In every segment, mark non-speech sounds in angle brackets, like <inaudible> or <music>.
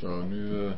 Zo, nu... Uh...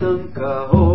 तुम कहो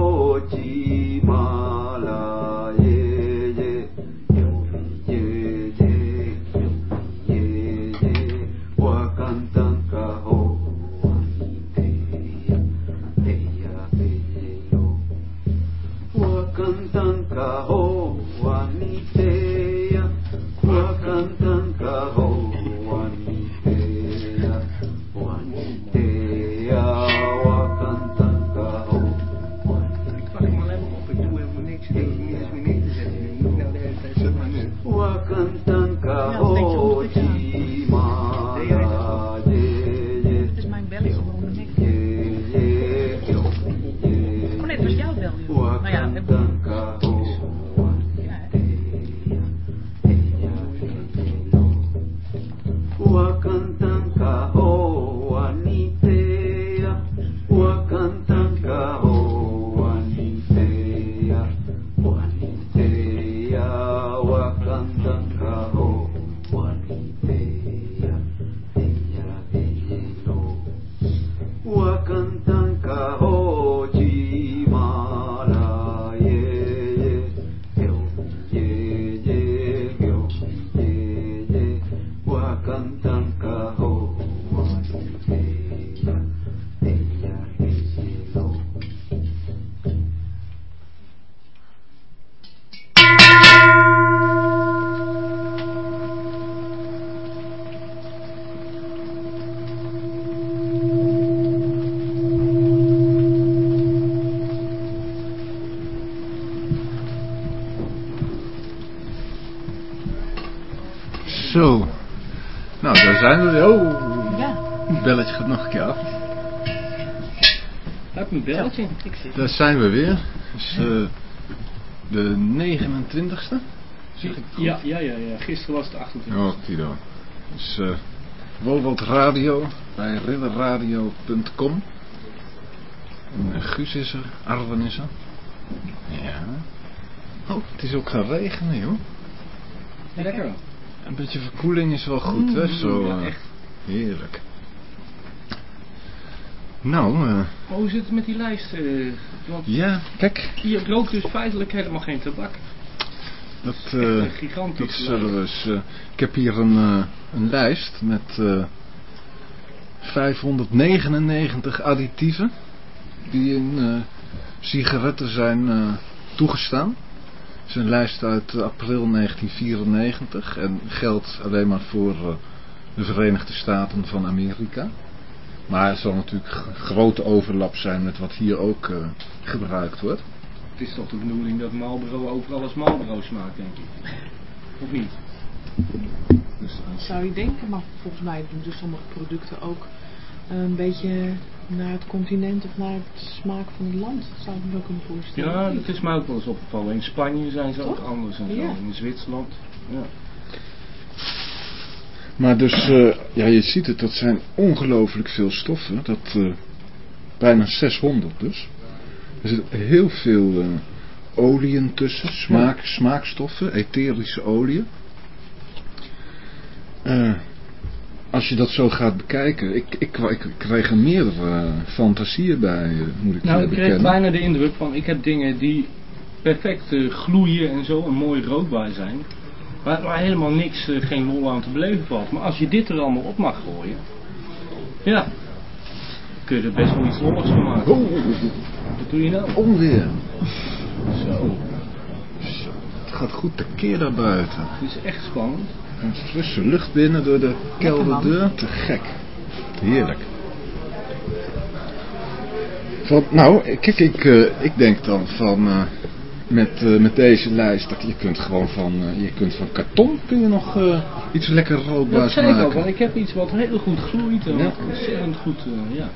zijn we weer. Oh, Ja, het belletje gaat nog een keer af. Heb een belletje? ik. Daar zijn we weer. Dus, eh, de 29ste. Zeg ik het goed? Ja, ja, ja, ja. Gisteren was het 28. Oh, Tito. Dus eh Wolwald Radio bij ridderradio.com. Eh, Guus is er, Arwen is er. Ja. Oh, het is ook gaan regenen, joh. Lekker. Een beetje verkoeling is wel goed, hè? Zo, ja, eh, echt. heerlijk. Nou, eh, Maar hoe zit het met die lijst? eh, want ja, kijk, hier rookt dus feitelijk helemaal geen tabak. dat, Echt eh, een dat gigantische zullen we eens... ik heb hier een, een lijst met eh 599 additieven die in sigaretten zijn toegestaan. Het is een lijst uit april 1994 en geldt alleen maar voor eh, de Verenigde Staten van Amerika. Maar er zal natuurlijk grote overlap zijn met wat hier ook eh, gebruikt wordt. Het is toch de bedoeling dat Marlboro overal als Marlboro smaakt, denk ik. Of niet? Dus, Dat zou je denken, maar volgens mij doen dus sommige producten ook een beetje naar het continent of naar het smaak van het land. Zou ik me zo kunnen voorstellen. ja, dat is mij ook wel eens opgevallen. In Spanje zijn ze ook anders en zo. Ja. In Zwitserland. Ja. Maar dus, eh, ja, je ziet het, dat zijn ongelooflijk veel stoffen. Dat, eh, bijna 600 dus. Er zit heel veel eh oliën tussen, smaak, smaakstoffen, etherische oliën. Eh, als je dat zo gaat bekijken, ik, ik, ik kreeg er meerdere eh, fantasieën bij, eh, moet ik Nou, je ik kreeg bekennen. bijna de indruk van, ik heb dingen die perfect eh, gloeien en zo en mooi rookbaar zijn. Waar, waar helemaal niks, eh, geen lol aan te beleven valt. Maar als je dit er allemaal op mag gooien, ja, kun je er best wel iets lolligs van maken. Oh, Wat doe je nou? onweer. Zo, Zo, Het gaat goed tekeer daar buiten. dit is echt spannend. En frisse lucht binnen door de kelderdeur. Te gek. Heerlijk. Van, nou, kijk, ik, eh, ik denk dan van... eh, met, eh, met deze lijst, dat je kunt gewoon van, eh, je kunt van karton kun je nog eh, iets lekker Dat rookbaars zei ik ook, maken. want ik heb iets wat heel goed gloeit en Ja. wat ontzettend goed, eh, ja.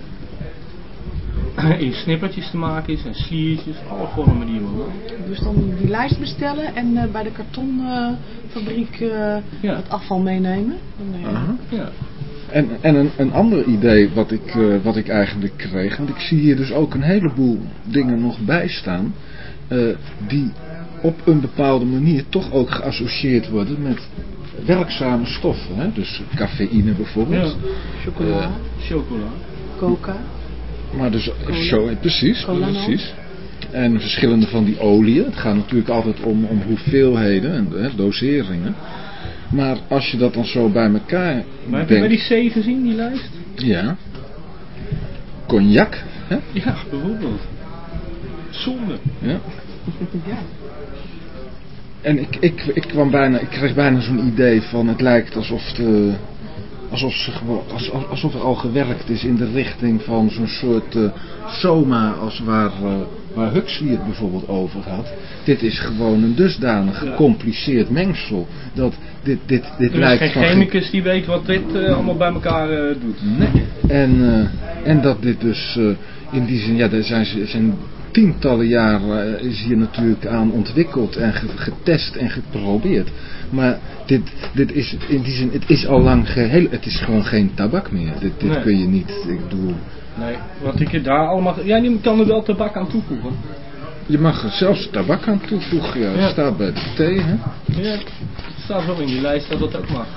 <clears throat> In snippertjes te maken is en sliertjes, alle vormen die je wil. Dus dan die lijst bestellen en eh, bij de kartonfabriek eh, Ja. het afval meenemen. Ja. En, en een, een ander idee wat ik, eh, wat ik eigenlijk kreeg, want ik zie hier dus ook een heleboel dingen nog bij staan, eh, die op een bepaalde manier toch ook geassocieerd worden met werkzame stoffen. Hè? Dus cafeïne bijvoorbeeld. Chocola, Eh, Chocola. coca. Maar dus Cola. zo, precies, Cola nou. precies. En verschillende van die oliën. Het gaat natuurlijk altijd om, om hoeveelheden en hè, doseringen. Maar als je dat dan zo bij elkaar Maar heb je bij denkt. die C gezien, die lijst? Ja. Cognac. Hè? Ja, bijvoorbeeld. Zonde. Ja. <laughs> ja. En ik, ik, ik, kwam bijna, ik kreeg bijna zo'n idee van het lijkt alsof, de, alsof, ze gewoon, als- als- alsof er al gewerkt is in de richting van zo'n soort eh, soma als waar, eh, waar Huxley het bijvoorbeeld over had. Dit is gewoon een dusdanig gecompliceerd mengsel dat dit, dit, dit Er is lijkt geen van geen- chemicus die weet wat dit eh, allemaal bij elkaar doet. Nee. En, en dat dit dus in die zin, ja, er zijn, zijn tientallen jaren eh, is hier natuurlijk aan ontwikkeld en ge- getest en geprobeerd. Maar dit, dit is in die zin, het is al lang geheel, het is gewoon geen tabak meer. Dit, dit Nee. kun je niet, ik bedoel, Nee, wat ik daar allemaal... Ja, je kan er wel tabak aan toevoegen. je mag er zelfs tabak aan toevoegen, ja, staat bij de thee, hè. Ja, het staat wel in die lijst dat dat ook mag.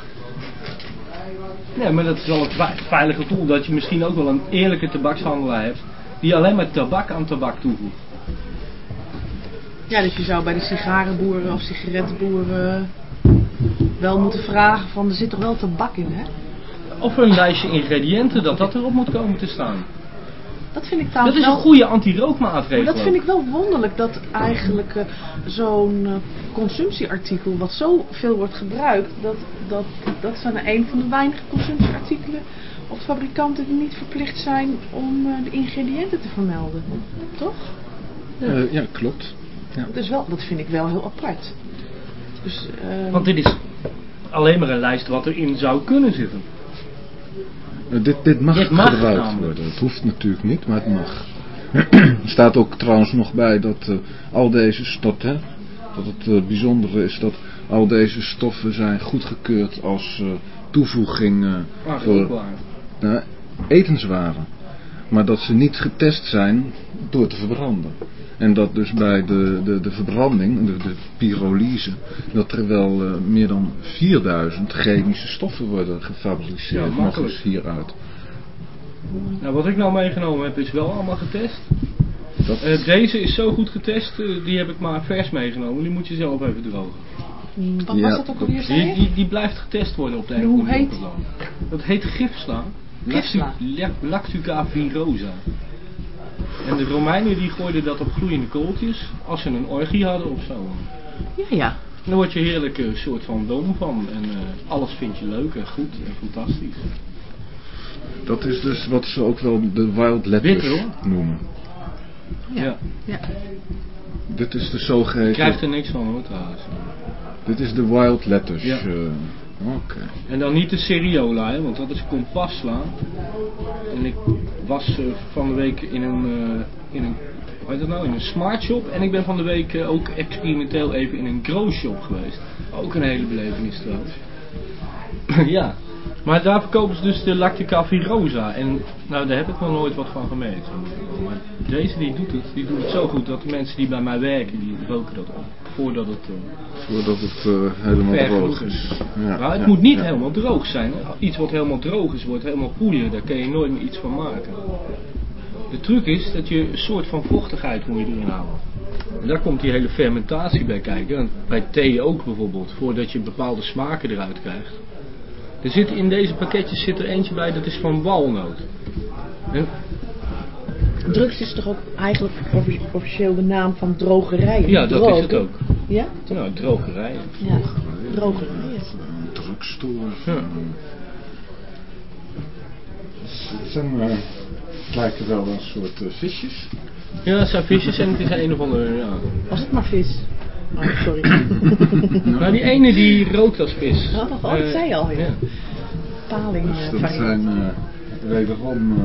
Nee, maar dat is wel ve- veilige gevoel dat je misschien ook wel een eerlijke tabakshandelaar hebt die alleen maar tabak aan tabak toevoegt. ja, dus je zou bij de sigarenboeren of sigarettenboeren wel moeten vragen van er zit toch wel tabak in, hè? Of een lijstje ingrediënten, dat dat erop moet komen te staan. Dat vind ik Dat trouwens is een goede anti-rookmaatregel. Dat vind ik wel wonderlijk dat eigenlijk eh, zo'n eh, consumptieartikel wat zo veel wordt gebruikt, dat, dat, dat zijn een van de weinige consumptieartikelen of fabrikanten die niet verplicht zijn om eh, de ingrediënten te vermelden. Toch? Ja, ja klopt. Ja. Dat, is wel, dat vind ik wel heel apart. Dus, eh, Want dit is alleen maar een lijst wat erin zou kunnen zitten. Eh, Dit, dit mag, Dit mag gebruikt namelijk. worden. Het hoeft natuurlijk niet, maar het mag. <clears throat> er staat ook trouwens nog bij dat eh, al deze stoffen, dat het eh, bijzondere is dat al deze stoffen zijn goedgekeurd als eh, toevoeging eh, Ah, voor nou, etenswaren. Maar dat ze niet getest zijn door te verbranden. En dat dus bij de, de, de verbranding, de, de pyrolyse, dat er wel eh, meer dan 4000 chemische stoffen worden gefabriceerd. Ja, nog makkelijk. eens hieruit. Nou, wat ik nou meegenomen heb is wel allemaal getest. Dat, Eh, deze is zo goed getest, eh, die heb ik maar vers meegenomen. Die moet je zelf even drogen. wat Ja, was dat ook alweer, Die, die, die blijft getest worden op de En een of hoe andere heet. Dat heet gifsla. Lactuca virosa. En de Romeinen die gooiden dat op gloeiende kooltjes als ze een orgie hadden of zo. Ja, ja. Dan word je heerlijk een soort van dom van. En eh, alles vind je leuk en goed en fantastisch. dat is dus wat ze ook wel de wild Wit, hoor. noemen. Ja. Ja. ja. Dit is de Je zogeheten... krijgt er niks van hoor trouwens. Dit is de Wild Letters. Ja. eh, Oké. En dan niet de Seriola, hè, want dat is kompasla. En ik was eh, van de week in een, eh, in een, hoe heet dat nou, in een smart shop. En ik ben van de week eh, ook experimenteel even in een grow shop geweest. Ook een hele belevenis trouwens. ja. Maar daar verkopen ze dus de Lactica Virosa. En nou, daar heb ik nog nooit wat van gemerkt. Maar deze die doet het, die doet het zo goed dat de mensen die bij mij werken, die roken dat op. Voordat het... eh, Voordat het eh, helemaal droog is. is. Ja, maar het ja, moet niet ja. helemaal droog zijn. Iets wat helemaal droog is, wordt helemaal poeier. Daar kun je nooit meer iets van maken. De truc is dat je een soort van vochtigheid moet je erin houden. En daar komt die hele fermentatie bij kijken. En bij thee ook bijvoorbeeld. Voordat je bepaalde smaken eruit krijgt. Er zit in deze pakketjes zit er eentje bij, dat is van walnoot. En, Drugs is toch ook eigenlijk offi- officieel de naam van drogerijen? ja, dat is het ook. Ja? Nou, drogerijen. Ja, drogerijen. Drugstore. Ja. Het zijn, eh, het lijken wel een soort eh, visjes. Ja, het zijn visjes en het is een of andere... Ja. Was het maar vis? Oh, sorry. <laughs> Nou, die ene die rookt als vis. Oh, oh, dat Eh, zei je al, ja. Paling Dus eh, dat variant. zijn eh, wederom eh,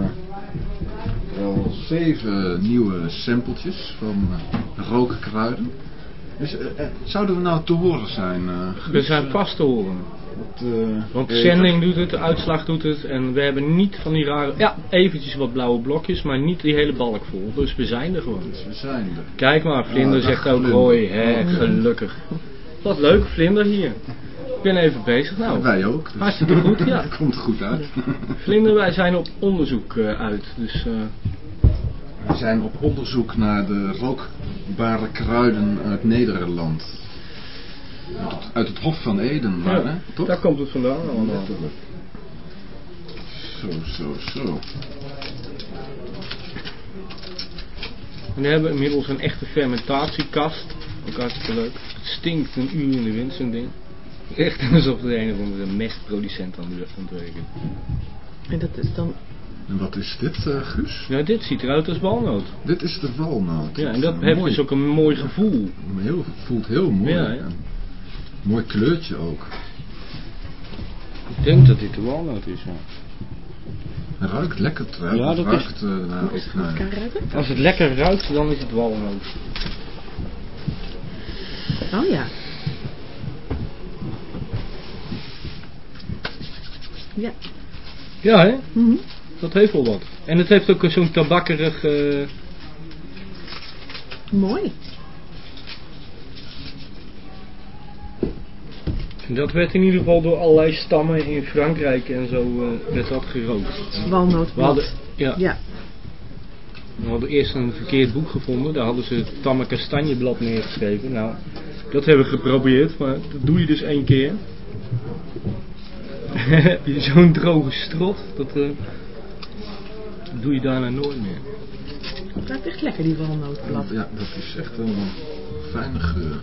wel zeven nieuwe sampletjes van eh, rookkruiden. Dus, eh, eh, zouden we nou te horen zijn? eh, We zijn vast te horen. Eh, Want de zending doet het, de uitslag doet het. En we hebben niet van die rare... Ja, eventjes wat blauwe blokjes, maar niet die hele balk vol. Dus we zijn er gewoon. Dus we zijn er. Kijk maar, Vlinder Ah, zegt ook hoi. Hè, gelukkig. Wat leuk, Vlinder hier. Ik ben even bezig. Nou, Wij ook. Dus hartstikke goed, ja. <laughs> Komt goed uit. <laughs> Vlinder, wij zijn op onderzoek eh, uit. Dus eh, We zijn op onderzoek naar de rookbare kruiden uit Nederland. Uit het, Hof van Eden, maar, hè? ja, Toch? daar komt het vandaan allemaal. Zo, zo, zo. En we hebben inmiddels een echte fermentatiekast. Ook hartstikke leuk. Het stinkt een uur in de wind, zo'n ding. Echt <laughs> alsof er een of andere mestproducent aan de aan het werken. En dat is dan... En wat is dit, eh, Guus? Nou, dit ziet eruit als walnoot. Dit is de walnoot. Ja, en dat heeft mooi. dus ook een mooi gevoel. Heel, voelt heel mooi. Ja, ja. Mooi kleurtje ook. Ik denk dat dit de walnoot is, ja. Het ruikt lekker trouwens. Ja, dat is- eh, naar, Is ook het naar- kan ruiken? Als het lekker ruikt, dan is het walnoot. Oh ja. Ja. Ja, hè? Mhm. Dat heeft wel wat. En het heeft ook zo'n tabakkerig... eh, Mooi. Dat werd in ieder geval door allerlei stammen in Frankrijk en zo eh, werd dat gerookt. Walnootblad. We hadden, ja, Ja. we hadden eerst een verkeerd boek gevonden. Daar hadden ze het tamme kastanjeblad neergeschreven. Nou, dat hebben we geprobeerd, maar dat doe je dus één keer. <laughs> Heb je zo'n droge strot, dat, eh, dat doe je daarna nooit meer. Het ruikt echt lekker, die walnootblad. Ja, dat is echt een fijne geur.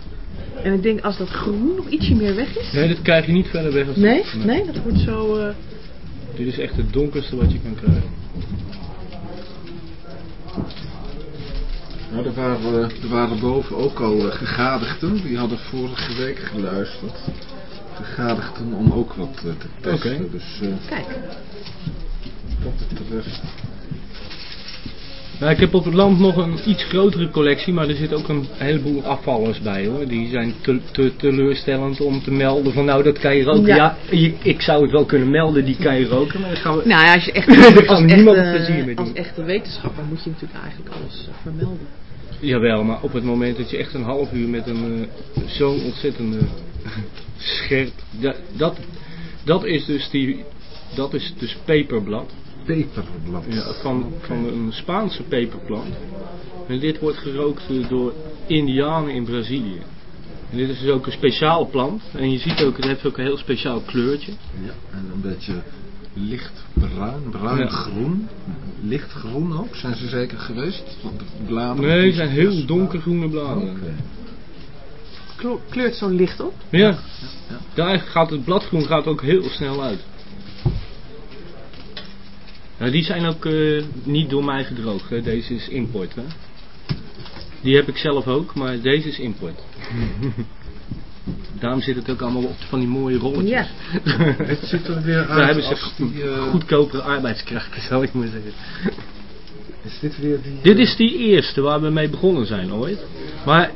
En ik denk als dat groen nog ietsje meer weg is. Nee, dat krijg je niet verder weg als Nee? dit. Nee, dat wordt zo... eh, Dit is echt het donkerste wat je kan krijgen. Nou, er waren, er waren boven ook al eh, gegadigden. Die hadden vorige week geluisterd. Gegadigden om ook wat eh, te testen. Oké. Dus eh, Kijk. wat betreft... Nou, ik heb op het land nog een iets grotere collectie, maar er zitten ook een heleboel afvallers bij hoor. Die zijn te, te teleurstellend om te melden van nou dat kan je roken. Ja. Ik zou het wel kunnen melden, die kan je roken, maar dan gaan we... Nou ja, als je echt... <laughs> Als, kan niemand echte, als echte wetenschapper moet je natuurlijk eigenlijk alles eh, vermelden. Jawel, maar op het moment dat je echt een half uur met een eh, zo'n ontzettende <laughs> scherp... Dat, dat, dat is dus die... Dat is dus peperblad. Peperblad. Ja, van, van een Spaanse peperplant. En dit wordt gerookt eh, door Indianen in Brazilië. En dit is dus ook een speciaal plant. En je ziet ook, het heeft ook een heel speciaal kleurtje. Ja, en een beetje lichtbruin, bruin-groen. Lichtgroen ook, zijn ze zeker geweest? Want de bladeren... Nee, het zijn heel donkergroene bladeren. Oké. Klo- Kleurt zo licht op. Ja, daar gaat het bladgroen gaat ook heel snel uit. Nou, die zijn ook eh, niet door mij gedroogd. Hè. Deze is import. Hè. Die heb ik zelf ook, maar deze is import. <laughs> Daarom zit het ook allemaal op van die mooie rolletjes. Ja. <laughs> Het ziet er weer uit Daar hebben ze die... eh, goedkopere arbeidskrachten, zal ik maar zeggen. Is dit weer die... Dit is die eerste waar we mee begonnen zijn ooit. Maar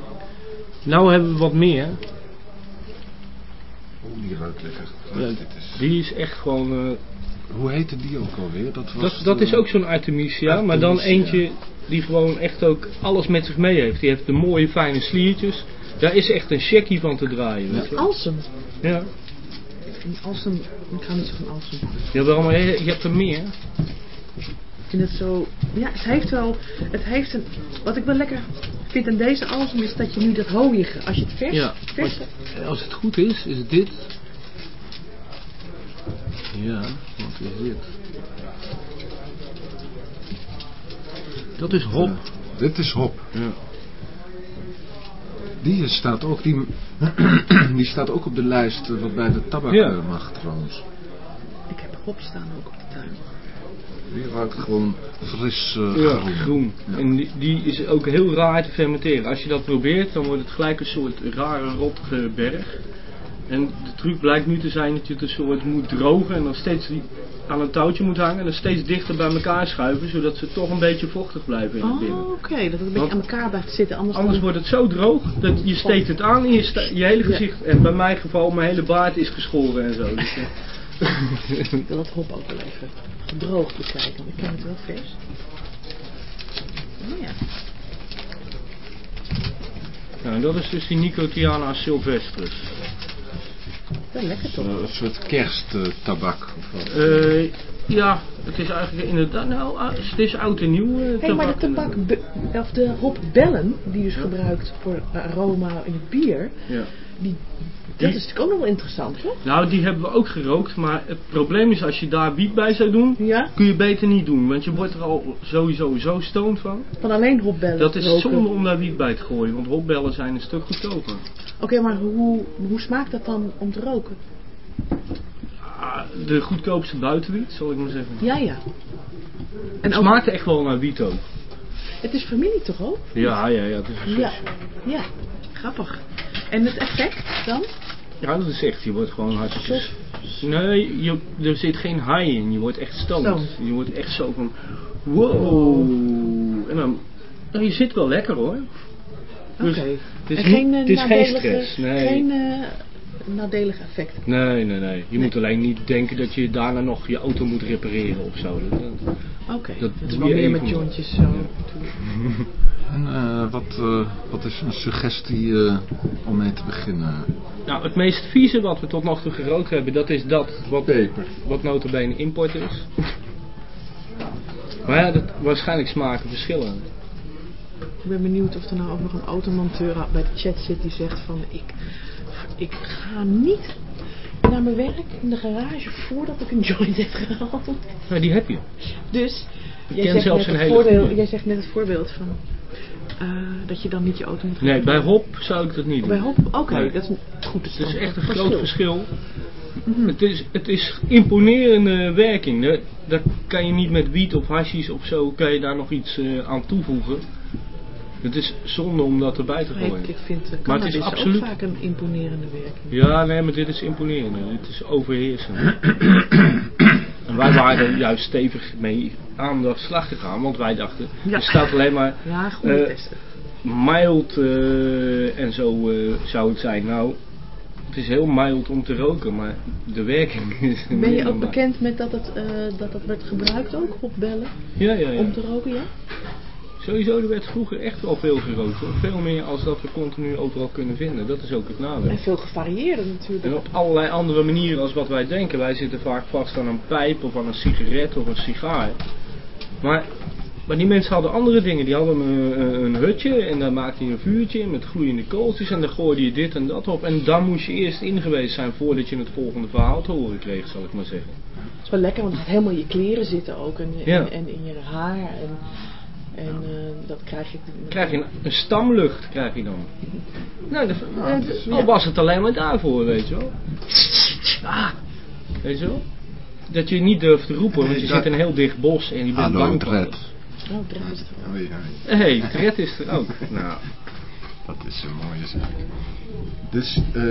nou hebben we wat meer. Oeh, die ruikt lekker. Ja, dit is... Die is echt gewoon... Hoe heette die ook alweer? Dat, was, dat, dat is ook zo'n Artemisia, maar dan eentje die gewoon echt ook alles met zich mee heeft. Die heeft de mooie fijne sliertjes. Daar is echt een checkie van te draaien. Weet je wel. Alsem. Ja. Een Alsem. Ik ga niet zo van Alsem. Jawel, maar je, je hebt er meer. Ik vind het zo... Ja, het heeft wel... Het heeft een... Wat ik wel lekker vind aan deze Alsem is dat je nu dat hooiige... Als je het vers... Ja, vers als het goed is, is het dit. Ja, wat is dit? Dat is hop. Dit is hop. Ja. Die staat ook, die, <clears throat> die staat ook op de lijst eh, wat bij de tabak Ja. eh, mag trouwens. ik heb hop staan ook op de tuin. Die ruikt gewoon fris eh, Ja, groen. groen. Ja. En die, die is ook heel raar te fermenteren. Als je dat probeert, dan wordt het gelijk een soort rare rottige berg. En de truc blijkt nu te zijn dat je het een soort moet drogen en dan steeds die aan een touwtje moet hangen en dan steeds dichter bij elkaar schuiven, zodat ze toch een beetje vochtig blijven in het Oh, binnen. oké. Dat het een beetje aan elkaar blijft zitten. Anders, Anders dan... wordt het zo droog dat je steekt het aan en je, je hele Ja. gezicht, en bij mijn geval, mijn hele baard is geschoren en zo. Dus, <laughs> Ik wil dat hop ook wel even gedroogd bekijken. Want ik ken het wel vers. Oh ja. nou, en dat is dus die Nicotiana sylvestris. Lekker toch? Eh, een soort kersttabak. Eh, ja, het is eigenlijk inderdaad, nou, ah, het is oud en nieuw. eh, Hé, maar de tabak, of de hopbellen, die dus gebruikt voor aroma in het bier, Ja. die, dat is natuurlijk ook nog wel interessant, toch? Nou, die hebben we ook gerookt, maar het probleem is als je daar wiet bij zou doen, Ja, kun je beter niet doen, want je wordt er al sowieso zo stoned van. van alleen hopbellen. Dat is roken. zonde om daar wiet bij te gooien, want hopbellen zijn een stuk goedkoper. Oké, maar hoe, hoe smaakt dat dan om te roken? Ah, de goedkoopste buitenwiet, zal ik maar zeggen. Ja, ja. En Het ook, smaakt echt wel naar wiet ook. het is familie toch ook? Ja, ja, ja, het is Ja, ja. Grappig. En het effect dan? Ja, dat is echt, je wordt gewoon hartstikke... Nee, je, er zit geen high in, je wordt echt stoned. Je wordt echt zo van, wow. En dan, nou, je zit wel lekker hoor. Oké. Dus het is, geen, eh, het is geen nadelige, stress, nee. Geen eh, nadelige effect. Nee, nee, nee. Je moet alleen niet denken dat je daarna nog je auto moet repareren of zo. Oké, Dat dat, is wel meer met jointjes zo. <laughs> En eh, wat, eh, wat is een suggestie eh, om mee te beginnen? Nou, het meest vieze wat we tot nog toe gerookt hebben, dat is dat wat, Peper. wat notabene import is. Maar ja, dat, waarschijnlijk smaken verschillen. Ik ben benieuwd of er nou ook nog een automonteur bij de chat zit die zegt van ik, ik ga niet naar mijn werk in de garage voordat ik een joint heb gehaald. Ja, die heb je. Dus Ik jij ken zegt, net een het hele voordeel, jij zegt net het voorbeeld van eh, dat je dan niet je auto moet Nee, bij hop zou ik dat niet doen. Bij hop, oké, Nee. dat is goed. Het is echt een groot verschil. Het is, het is imponerende werking. Daar, daar kan je niet met wiet of hashish of zo, kan je daar nog iets eh, aan toevoegen. Het is zonde om dat erbij te gooien. ik vind uh, Maar het is absoluut- ook vaak een imponerende werking. Ja, nee, maar dit is imponerend. Dit is overheersend. <clears throat> en wij waren er juist stevig mee aan de slag gegaan, want wij dachten, Ja. er staat alleen maar Ja, goede Eh, testen. mild eh, en zo eh, zou het zijn. Nou, het is heel mild om te roken, maar de werking is Ben je ook bekend met dat het, eh, dat het werd gebruikt ook, hopbellen, Ja, ja, ja. om te roken, ja? Sowieso, er werd vroeger echt wel veel gerookt. hoor. Veel meer als dat we continu overal kunnen vinden. Dat is ook het nadeel. En veel gevarieerder natuurlijk. En op allerlei andere manieren als wat wij denken. Wij zitten vaak vast aan een pijp of aan een sigaret of een sigaar. Maar, maar die mensen hadden andere dingen. Die hadden een, hutje en daar maakte je een vuurtje in met gloeiende kooltjes. En daar gooide je dit en dat op. En daar moest je eerst in geweest zijn voordat je het volgende verhaal te horen kreeg, zal ik maar zeggen. Het is wel lekker, want het gaat helemaal in je kleren zitten ook. En, Ja. en, en in je haar. En, en eh, dat krijg je... Krijg je een, een stamlucht, krijg je dan. Nou, dat, Ja, dat- dat is- al was het alleen maar daarvoor, weet je wel. Ah, weet je wel. Dat je niet durft te roepen, want je zit in een heel dicht bos en je bent Hallo, bang. Dred. Oh, Dredd is er. Hé, hey, Tret is er ook. <laughs> Nou, Dat is een mooie zaak. Dus, eh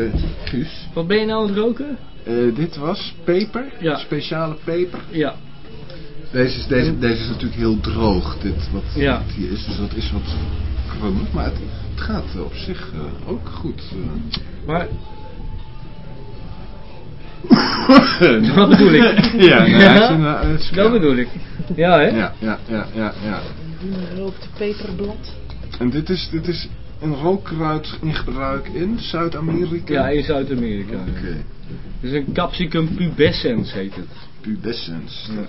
Guus, wat ben je nou aan het roken? eh, dit was peper, Ja. speciale peper. Ja, Deze is, deze, deze is natuurlijk heel droog, dit wat, Ja. wat hier is, dus dat is wat kronig, maar het, het gaat eh, op zich eh, ook goed. eh. maar <coughs> Wat bedoel ik? ja, nee, hij is een, hij is- dat bedoel ik. Ja, hè? Ja, ja, ja, ja, ja. Rookte peperblad. En dit is, dit is een rookkruid in gebruik in Zuid-Amerika? Ja, in Zuid-Amerika. Oké. Het is een capsicum pubescens heet het. Pubescens. Ja.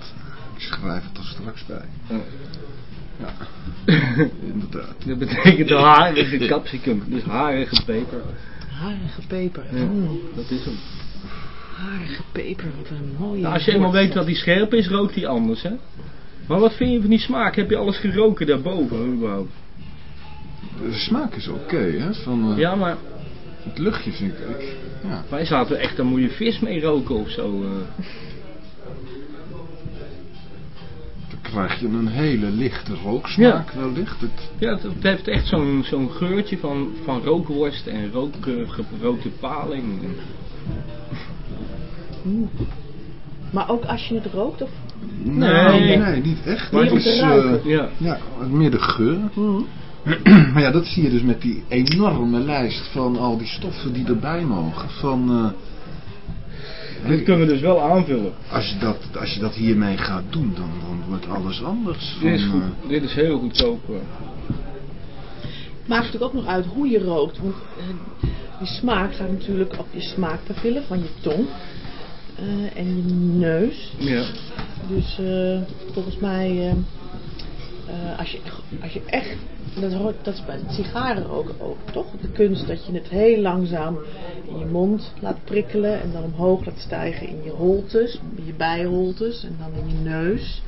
Ik schrijf het er straks bij. Ja. Ja, <coughs> inderdaad. Dat betekent de harige capsicum, dus harige peper. Harige peper. Ja. Mm, Dat is hem. harige peper, wat een mooie Nou, als je eenmaal weet dat die scherp is, rookt die anders, hè? Maar wat vind je van die smaak? Heb je alles geroken daarboven überhaupt? De smaak is oké, hè? Van, eh, Ja, maar Het luchtje vind ik... ik ja. wij zaten echt, daar moet je vis mee roken of zo. eh. Krijg je een hele lichte rooksmaak wellicht. Het, Ja, het, het heeft echt zo'n zo'n geurtje van, van rookworst en rook, eh, gerookte paling. Mm. Maar ook als je het rookt? Of? nou, Nee. nee, niet echt. Meer Het is, ruiken. eh, Ja. ja, meer de geur. Mm. maar ja, dat zie je dus met die enorme lijst van al die stoffen die erbij mogen. Van, eh, Dit kunnen we dus wel aanvullen. als, je dat, als je dat hiermee gaat doen, dan, dan wordt alles anders. Van, Dit is, goed, eh, dit is heel goedkoop. eh. Maakt natuurlijk ook nog uit hoe je rookt. Want eh, die smaak gaat natuurlijk op je smaakpapillen van je tong. eh, en je neus. Ja. Dus eh, volgens mij, eh, als, je, als je echt, dat, hoort, dat is bij het sigarenroken ook, toch? De kunst dat je het heel langzaam in je mond laat prikkelen en dan omhoog laat stijgen in je holtes, in je bijholtes en dan in je neus.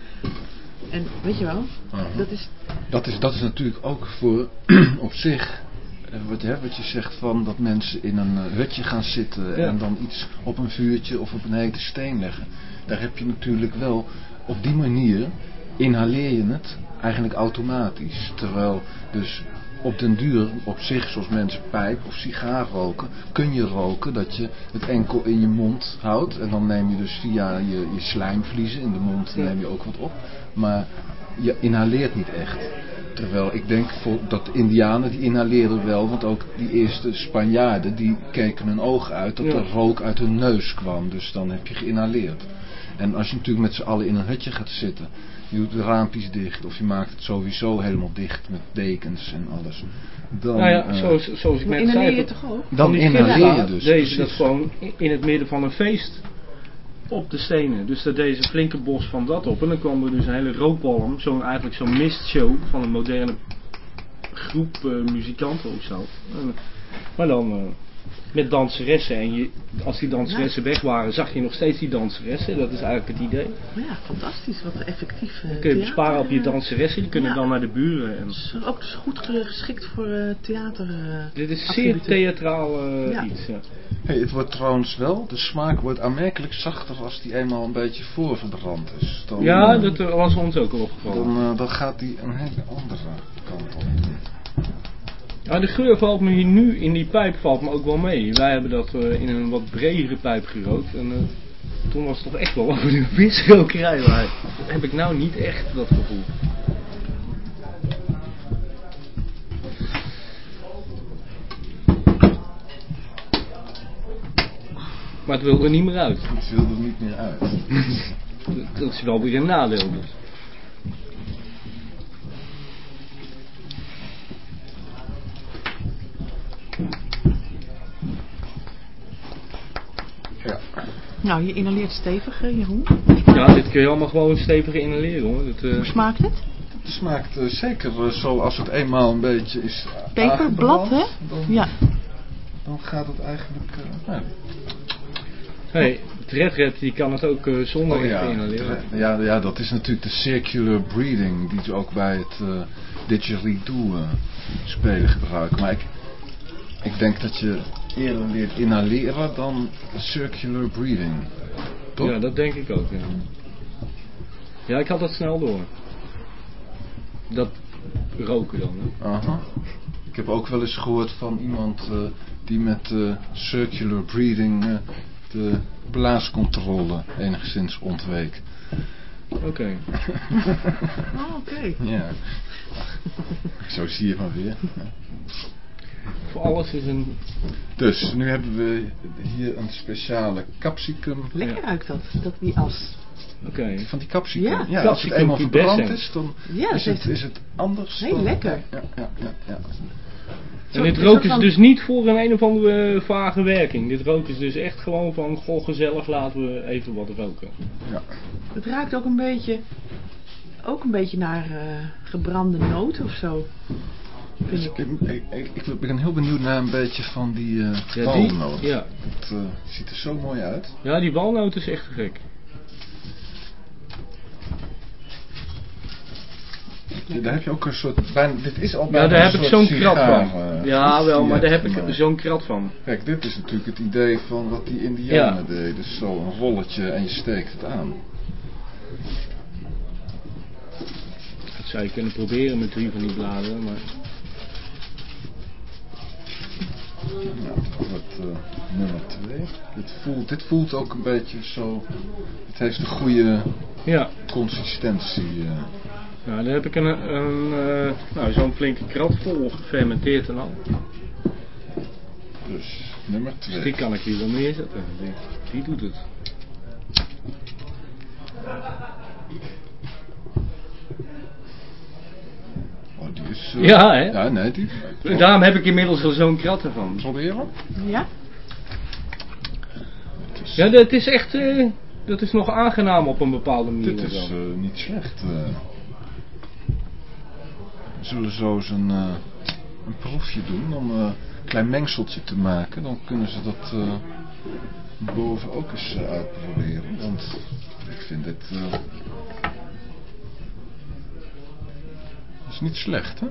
En weet je wel, Aha. dat is, Dat is, dat is natuurlijk ook voor <clears throat> op zich, eh, wat, hè, wat je zegt van dat mensen in een eh, hutje gaan zitten Ja. en dan iets op een vuurtje of op een hete steen leggen. Daar heb je natuurlijk wel, op die manier inhaleer je het eigenlijk automatisch. Terwijl dus op den duur op zich, zoals mensen pijp of sigaar roken, kun je roken dat je het enkel in je mond houdt. En dan neem je dus via je, je slijmvliezen in de mond neem je ook wat op. Maar je inhaleert niet echt. Terwijl ik denk voor, dat de indianen die inhaleerden wel, want ook die eerste Spanjaarden die keken hun ogen uit dat Ja. er rook uit hun neus kwam. Dus dan heb je geïnhaleerd. En als je natuurlijk met z'n allen in een hutje gaat zitten, je doet de raampjes dicht of je maakt het sowieso helemaal dicht met dekens en alles. Dan, Nou ja, eh, zoals, zoals ik net zei. je toch ook? dan inhaleer je dus. Deze dat gewoon in het midden van een feest op de stenen. Dus daar deed ze een flinke bos van dat op. En dan kwam er dus een hele rookbalm. Zo'n eigenlijk zo'n mistshow van een moderne groep eh, muzikanten of zo. En, maar dan eh, met danseressen. En je, als die danseressen weg waren, zag je nog steeds die danseressen. Dat is eigenlijk het idee. Maar ja, fantastisch, wat effectief. eh, Dan kun je theater, besparen op je eh, danseressen. Die kunnen ja. dan naar de buren. En is ook dus goed ge- geschikt voor eh, theater. eh, dit is zeer theatraal Ja. iets. Ja. Hey, het wordt trouwens wel, de smaak wordt aanmerkelijk zachter als die eenmaal een beetje voorverbrand is. Dan, Ja, dat was ons ook al opgevallen. dan, dan gaat die een hele andere kant op. Ja, de geur valt me hier nu in die pijp valt me ook wel mee. Wij hebben dat eh, in een wat bredere pijp gerookt. En eh, toen was het toch echt wel over de visrokerij. Maar heb ik nou niet echt dat gevoel. Maar het wil er niet meer uit. Het wil er niet meer uit. <laughs> Dat is wel weer een nadeel dus. Nou, je inhaleert stevig, eh, Jeroen. Ja, dit kun je allemaal gewoon stevig inhaleren hoor. Dat, eh, Hoe smaakt het? Het smaakt eh, zeker zo als het eenmaal een beetje is Peperblad, hè? Dan, Ja. dan gaat het eigenlijk... eh, nou, hey, het Red Red die kan het ook eh, zonder oh ja, inhaleren. ja, ja, dat is natuurlijk de circular breathing die ze ook bij het uh, didgeridoo spelen gebruiken. Maar ik, ik denk dat je eerder leert inhaleren dan circular breathing. Toch? Ja, dat denk ik ook. Ja, ja ik had dat snel door. Dat roken dan. Hè? Aha. Ik heb ook wel eens gehoord van iemand eh, die met eh, circular breathing eh, de blaascontrole enigszins ontweek. Oké. Oh, <laughs> oké. Ja. Zo zie je maar weer. <laughs> Voor alles is een... Dus, nu hebben we hier een speciale capsicum. Lekker ruikt dat, dat die as. Oké. Van die capsicum. Ja, als het capsicum eenmaal verbrand is, dan Ja, is, het, is het anders. Heel dan- lekker. Ja, ja, ja, ja. En dit Zo- rook soort is dus niet voor een een of andere vage werking. Dit rook is dus echt gewoon van, goh gezellig, laten we even wat roken. ja. Het ruikt ook een beetje, ook een beetje naar eh, gebrande noot of zo. Dus ik. ik, ik, ik, ben heel benieuwd naar een beetje van die eh Ja, die, walnoot. ja. Het eh, ziet er zo mooi uit. ja, die walnoot is echt gek. Daar heb je ook een soort. Bijna, dit is al Ja, bijna daar een heb ik zo'n krat van. eh, Ja, wel, die maar daar heb ik zo'n krat van. Kijk, dit is natuurlijk het idee van wat die Indianen deden. Dus zo een rolletje en je steekt het aan. Dat zou je kunnen proberen met drie van die bladeren, maar... dat wordt eh, nummer 2. Dit voelt, dit voelt ook een beetje zo. Het heeft een goede Ja, consistentie. eh. nou, daar heb ik een, een eh, nou, zo'n flinke krat vol gefermenteerd en al. Dus nummer Dus die 2. kan ik hier wel neerzetten. Die doet het. Oh, die is. eh, Ja, hè? Ja, nee, die. Daarom heb ik inmiddels al zo'n krat ervan. Proberen? Ja? Het is, Ja, dat is echt... eh, dat is nog aangenaam op een bepaalde manier. dit is eh, niet slecht. eh. We zullen zo eens een, eh, een proefje doen om eh, een klein mengseltje te maken. Dan kunnen ze dat eh, boven ook eens eh, uitproberen. Want ik vind dit. Eh, is niet slecht, hè?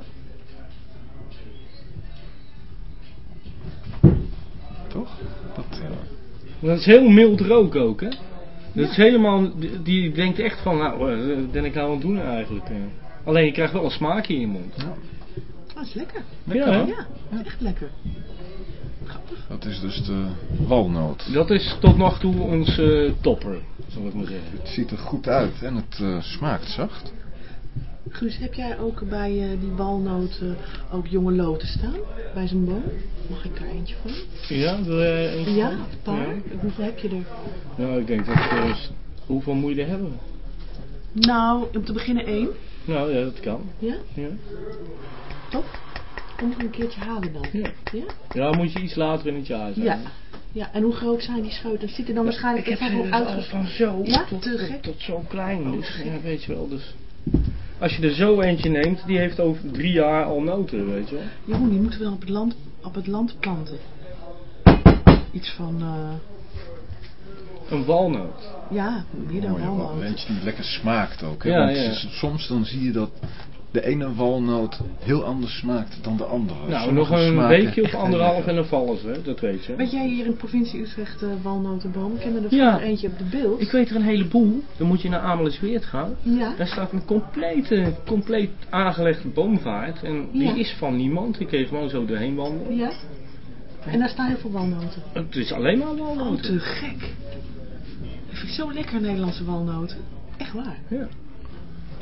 Toch? Dat, ja. Dat is heel mild rook ook, hè? Dat is helemaal... Die, denkt echt van, nou, eh, wat ben ik nou aan het doen eigenlijk? eh? Alleen je krijgt wel een smaakje in je mond. ja. Dat is lekker. Ja, hè? Ja, echt lekker. Dat is dus de walnoot. Dat is tot nog toe ons eh, topper, zal ik maar zeggen. Het ziet er goed uit en het eh, smaakt zacht. Guus, heb jij ook bij eh, die walnoten ook jonge loten staan? Bij zijn boom? Mag ik daar eentje van? Ja, wil jij een Ja, van? een paar. Ja. Hoeveel heb je er? Nou, ik denk dat... eh, hoeveel moet je er hebben? Nou, om te beginnen één. Nou, ja, dat kan. Ja, Ja, top. Kom ik een keertje halen dan. ja. Ja? ja moet je iets later in het jaar zijn. Ja. Ja, en hoe groot zijn die scheuten? Ziet er dan waarschijnlijk ik heb even ze op dus al van zo Ja, tot, tot, tot zo klein. Oh, Dus, ja, weet je wel. Dus als je er zo eentje neemt, die heeft over drie jaar al noten, weet je wel. Jeroen, die moeten we op het land, op het land planten. Iets van, eh, Een walnoot. ja, meer dan Mooie wal- walnoten. Eentje die lekker smaakt ook. Hè? Ja, Want ja. s- soms dan zie je dat de ene walnoot heel anders smaakt dan de andere. Nou, Sommige nog een weekje of <laughs> anderhalf en dan <laughs> vallen ze, hè? dat weet je. Weet jij hier in de provincie Utrecht uh, walnotenbomen? Ik ken er Ja. eentje op de beeld. Ik weet er een heleboel. Dan moet je naar Amelisweert gaan. Ja. Daar staat een complete, compleet aangelegde boomvaart. En die Ja. is van niemand. Ik kan gewoon zo doorheen wandelen. Ja. En daar staan heel veel walnoten. Het is alleen maar Oh, walnoten. te gek. Dat vind ik zo lekker, Nederlandse walnoten. Echt waar. Ja.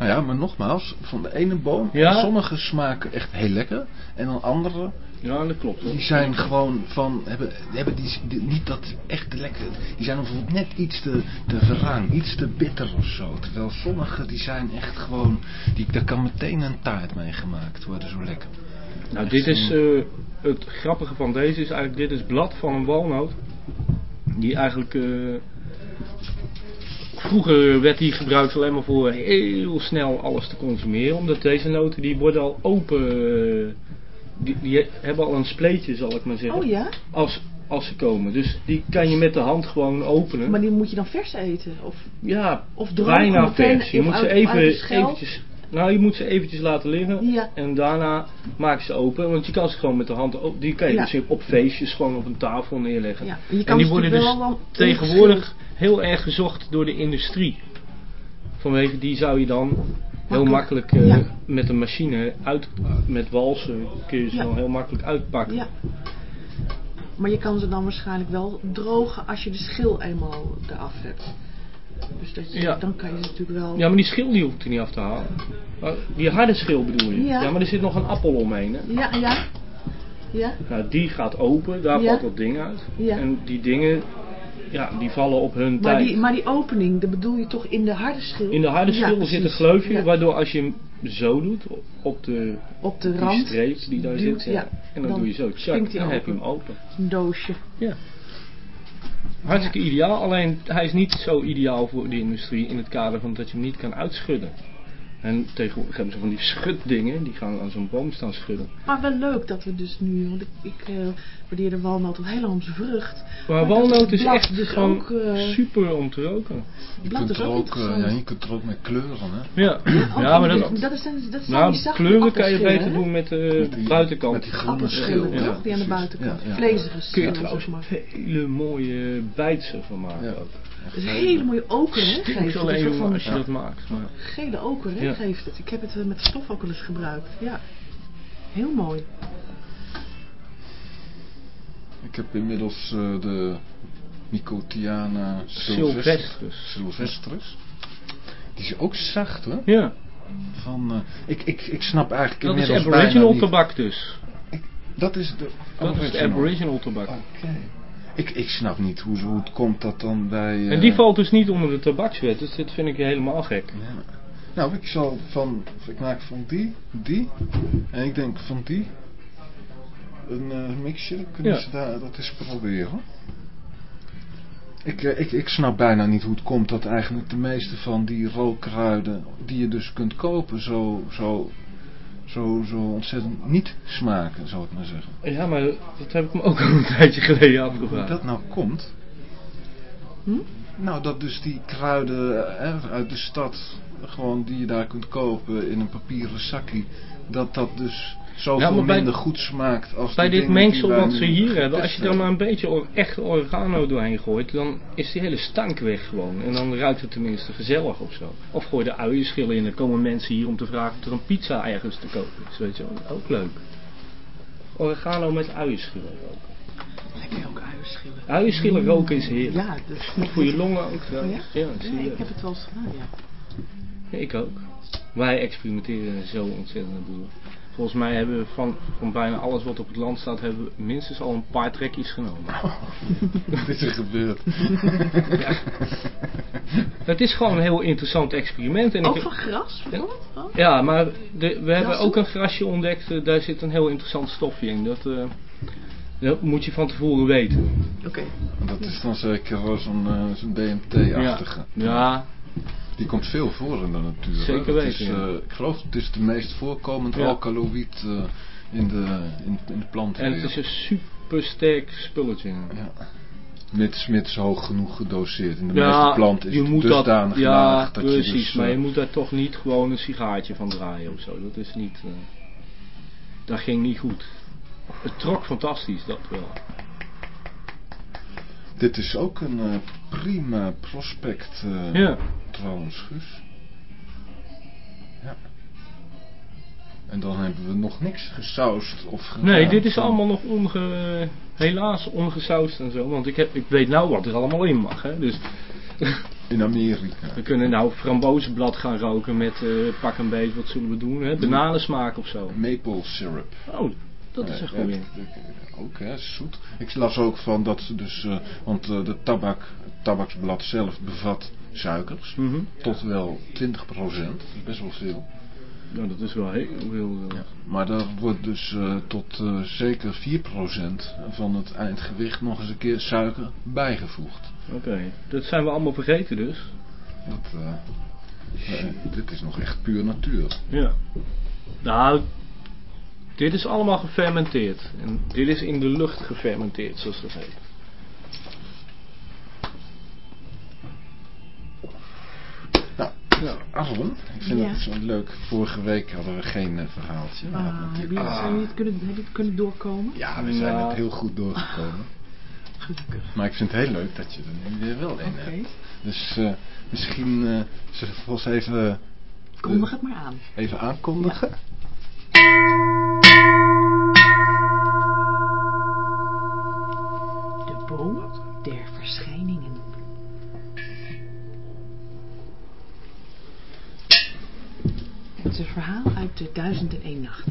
Nou ja, maar nogmaals, van de ene boom, Ja. sommige smaken echt heel lekker. En dan andere, ja, dat klopt. hoor. die zijn gewoon van, hebben, hebben die, die- niet dat echt lekker. Die zijn bijvoorbeeld net iets te, te verrang, iets te bitter of zo. Terwijl sommige die zijn echt gewoon, die, daar kan meteen een taart mee gemaakt worden, zo lekker. Nou, dit is eh, het grappige van deze is eigenlijk, dit is blad van een walnoot. Die eigenlijk, eh, vroeger werd die gebruikt alleen maar voor heel snel alles te consumeren. Omdat deze noten, die worden al open, eh, die, die hebben al een spleetje zal ik maar zeggen. Oh ja? Als, als ze komen. Dus die kan je met de hand gewoon openen. Maar die moet je dan vers eten? Of, ja, of droog bijna vers. Je moet ze even, eventjes... Nou, je moet ze eventjes laten liggen. Ja. En daarna maak je ze open. Want je kan ze gewoon met de hand open. Die kan je Ja. dus op feestjes gewoon op een tafel neerleggen. Ja. En je en kan die ze worden dus wel tegenwoordig heel erg gezocht door de industrie. Vanwege die zou je dan heel makkelijk eh, Ja. met een machine uit, met walsen kun je ze Ja. dan heel makkelijk uitpakken. Ja. Maar je kan ze dan waarschijnlijk wel drogen als je de schil eenmaal eraf hebt. Dus dat Ja. dan kan je natuurlijk wel... Ja, maar die schil die hoeft er niet af te halen. Maar die harde schil bedoel je? Ja. maar er zit nog een appel omheen. Hè? Ja, ja. Ja, Nou, die gaat open, daar valt dat ding uit. Ja. En die dingen, ja, die vallen op hun maar tijd. die, maar die opening, dat bedoel je toch in de harde schil? In de harde schil zit een gleufje, Ja. waardoor als je hem zo doet, op de, Op de die rand streep die daar duwt, zit, ja. en dan, Dan doe je zo, tjak, dan heb je hem open. een doosje. Ja. Hartstikke ideaal, alleen hij is niet zo ideaal voor de industrie in het kader van dat je hem niet kan uitschudden. En tegenwoordig hebben ze van die schutdingen, die gaan aan zo'n boom staan schudden. Maar wel leuk dat we dus nu, want ik, ik eh, waardeer de walnoot al heel om zijn vrucht. Maar dat walnoot is echt dus gewoon ook, eh, super om te roken. Je blad kunt, is er ook ook, eh, ja, je kunt er ook met kleuren, hè? Ja, Oh, ja maar die- dat, dat, is, dat zijn nou, die zachte kleuren kan je beter doen met de die- buitenkant. met die groene schil. Ja? Die aan de buitenkant. Ja, ja. Vlezige kun je trouwens maar. hele mooie bijtsen van maken Ja. ook. Het is een hele mooie oker, hè? Stinkt het. Alleen soort van als je dat maakt. Maar. gele oker, hè? Ja. Geeft het. Ik heb het eh, met stof ook wel eens gebruikt. Ja. Heel mooi. Ik heb inmiddels eh, de Nicotiana Sylvestris. Sylvestris. Die is ook zacht, hoor. Ja, Van, eh, ik, ik, ik snap eigenlijk dat is inmiddels bijna aboriginal niet- tabak dus. Dat is de Dat is de aboriginal tabak. Oké. Ik, ik snap niet hoe, hoe het komt dat dan bij... eh, En die valt dus niet onder de tabakswet, dus dit vind ik helemaal gek. Ja. Nou, ik zal van... Ik maak van die, die. En ik denk van die. Een eh, mixje. Dan kunnen Ja. ze daar dat eens proberen. Ik, eh, ik, ik snap bijna niet hoe het komt dat eigenlijk de meeste van die rookkruiden die je dus kunt kopen zo, zo, zo, zo ontzettend niet smaken, zou ik maar zeggen. Ja, maar dat heb ik me ook al een tijdje geleden Hoe afgevraagd. dat nou komt? Hm? Nou, dat dus die kruiden eh, uit de stad, gewoon die je daar kunt kopen in een papieren zakje, dat dat dus zoveel Ja, maar bij- minder goed smaakt als Bij dit mengsel wat ze hier hebben, als je daar maar een beetje or- echte oregano doorheen gooit, dan is die hele stank weg gewoon. En dan ruikt het tenminste gezellig of zo. Of gooi de uienschillen in, dan komen mensen hier om te vragen of er een pizza ergens te kopen is. Weet je wel, ook leuk. Oregano met uienschillen roken. Lekker ook uienschillen. Uienschillen roken is heerlijk. Ja, dat Goed voor je longen ook trouwens. Ja? Ik heb het wel eens gedaan, ja. Ja, ik ook. Wij experimenteren zo ontzettend boel. Volgens mij hebben we van, van bijna alles wat op het land staat, hebben we minstens al een paar trekjes genomen. <laughs> Wat is er gebeurd? Het is gewoon een heel interessant experiment. En Ook ik, van gras, bijvoorbeeld? Oh. ja, maar de, we hebben ook een grasje ontdekt, eh, daar zit een heel interessant stofje in. Dat, eh, dat moet je van tevoren weten. Oké. Dat is dan zeker wel zo'n eh, zo'n DMT-achtige. Ja, Die komt veel voor in de natuur. Zeker Dat weten, Is, ja. eh, ik geloof het is de meest voorkomend Ja. alkaloïd eh, in, de, in, in de planten. en het is een super sterk spulletje. Ja. Mits, mits hoog genoeg gedoseerd. In de Ja, meeste planten is je het moet dat, dusdanig ja, laag dat precies, je dus... maar eh, je moet daar toch niet gewoon een sigaartje van draaien of zo. Dat is niet, eh, dat ging niet goed. Het trok fantastisch, dat wel. Dit is ook een eh, prima prospect eh, Ja. Trouwens, Guus. Ja. En dan hebben we nog niks gesausd of gedaan. Nee, dit is allemaal nog onge, helaas ongesausd en zo. Want ik, heb, ik weet nou wat er allemaal in mag. Hè? Dus In Amerika. we kunnen nou frambozenblad gaan roken met eh, pak een beet. Wat zullen we doen? Hè? Bananensmaak of zo. Maple syrup. Oh, dat is Ja, een goeie. ja, d- Ook hè, zoet. Ik las ook van dat ze dus, eh, want eh, de tabak, het tabaksblad zelf bevat suikers. Mhm. Tot wel 20%, dat is best wel veel. Nou, dat is wel heel veel. eh, Maar daar wordt dus eh, tot eh, zeker 4% van het eindgewicht nog eens een keer suiker bijgevoegd. Oké, dat zijn we allemaal vergeten dus. Dat, dit is nog echt puur natuur. Ja. Nou, dit is allemaal gefermenteerd. En dit is in de lucht gefermenteerd, zoals dat heet. Nou, ik vind Ja. het zo leuk. Vorige week hadden we geen eh, verhaaltje. Ah, heb natuurlijk- je, zijn jullie het kunnen, heb je het kunnen doorkomen? Ja, we zijn Ja. het heel goed doorgekomen. Gelukkig. Maar ik vind het heel leuk dat je er nu weer wel een Oké. hebt. Dus eh, misschien uh, ze vast even Kondig het maar aan. Even aankondigen. De boom der verschijningen. Het verhaal uit de Duizend en één Nacht.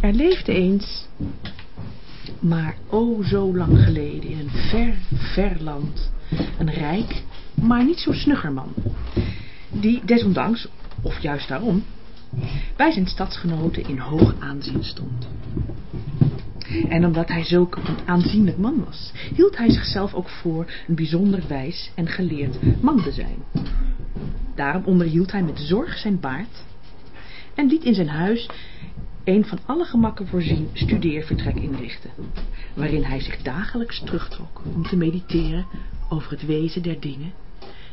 Er leefde eens, maar o zo lang geleden, in een ver, ver land, een rijk, maar niet zo snugger man, die desondanks, of juist daarom, bij zijn stadsgenoten in hoog aanzien stond. En omdat hij zulk een aanzienlijk man was, hield hij zichzelf ook voor een bijzonder wijs en geleerd man te zijn. Daarom onderhield hij met zorg zijn baard en liet in zijn huis een van alle gemakken voorzien studeervertrek inrichten, waarin hij zich dagelijks terugtrok om te mediteren over het wezen der dingen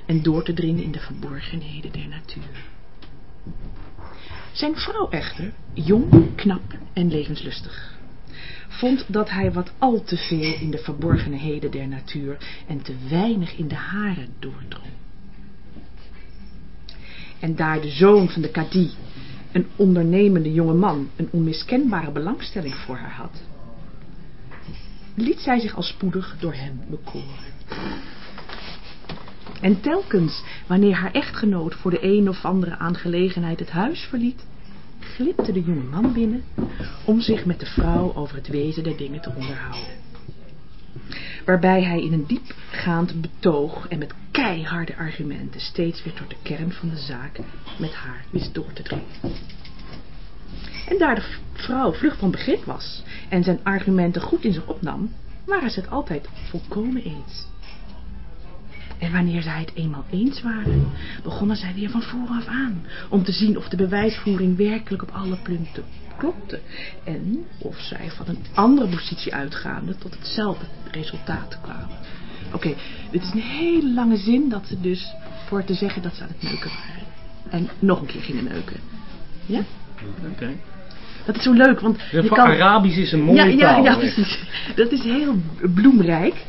en door te dringen in de verborgenheden der natuur. Zijn vrouw echter, jong, knap en levenslustig, vond dat hij wat al te veel in de verborgenheden der natuur en te weinig in de haren doordrong. En daar de zoon van de kadi, een ondernemende jonge man, een onmiskenbare belangstelling voor haar had, liet zij zich al spoedig door hem bekoren. En telkens, wanneer haar echtgenoot voor de een of andere aangelegenheid het huis verliet, glipte de jonge man binnen om zich met de vrouw over het wezen der dingen te onderhouden. Waarbij hij in een diepgaand betoog en met keiharde argumenten steeds weer tot de kern van de zaak met haar wist door te dringen. En daar de vrouw vlug van begrip was en zijn argumenten goed in zich opnam, waren ze het altijd volkomen eens. En wanneer zij het eenmaal eens waren, begonnen zij weer van vooraf aan, om te zien of de bewijsvoering werkelijk op alle punten klopte, en of zij van een andere positie uitgaande tot hetzelfde resultaat kwamen. Oké, dit is een hele lange zin dat ze dus voor te zeggen dat ze aan het neuken waren. En nog een keer gingen neuken. Ja? Oké. Dat is zo leuk, want Ja, je kan... Arabisch is een mooie ja, ja, taal. ja, precies. Dat is heel bloemrijk. <clears throat>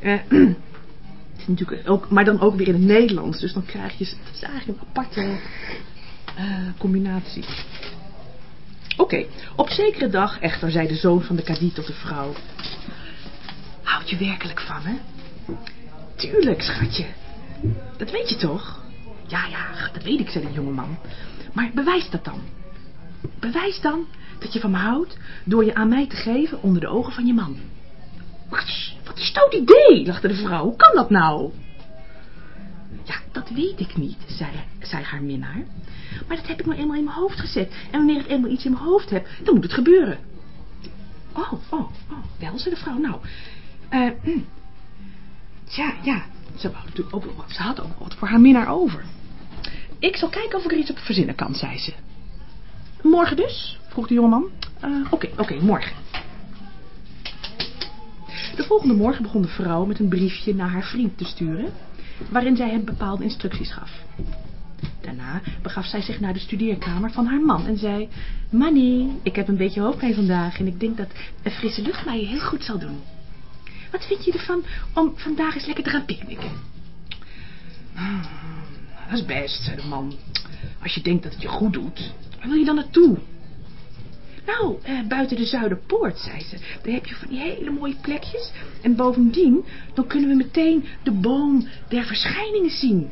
Het is natuurlijk ook, maar dan ook weer in het Nederlands. Dus dan krijg je... Het is eigenlijk een aparte eh, combinatie. Oké, op zekere dag echter zei de zoon van de kadi tot de vrouw... Houd je werkelijk van, hè? Tuurlijk, schatje. Dat weet je toch? Ja, ja, dat weet ik, zei de jongeman. Maar bewijs dat dan. Bewijs dan dat je van me houdt door je aan mij te geven onder de ogen van je man. Wat een stout idee, lachte de vrouw. Hoe kan dat nou? Ja, dat weet ik niet, zei, haar minnaar. Maar dat heb ik nou eenmaal in mijn hoofd gezet. En wanneer ik eenmaal iets in mijn hoofd heb, dan moet het gebeuren. Oh, oh, oh, wel, zei de vrouw. Nou, eh, hm. ja, ja. Ze, wou natuurlijk ook ze had ook wat voor haar minnaar over. Ik zal kijken of ik er iets op verzinnen kan, zei ze. Morgen dus? vroeg de jongeman. Eh, Oké, oké, morgen. De volgende morgen begon de vrouw met een briefje naar haar vriend te sturen, waarin zij hem bepaalde instructies gaf. Daarna begaf zij zich naar de studeerkamer van haar man en zei... Manny, ik heb een beetje hoofdpijn vandaag en ik denk dat een frisse lucht mij heel goed zal doen. Wat vind je ervan om vandaag eens lekker te gaan picknicken? "Hmm, Dat is best, zei de man. Als je denkt dat het je goed doet, waar wil je dan naartoe? Nou, eh, buiten de Zuiderpoort, zei ze. Daar heb je van die hele mooie plekjes. En bovendien, dan kunnen we meteen de boom der verschijningen zien.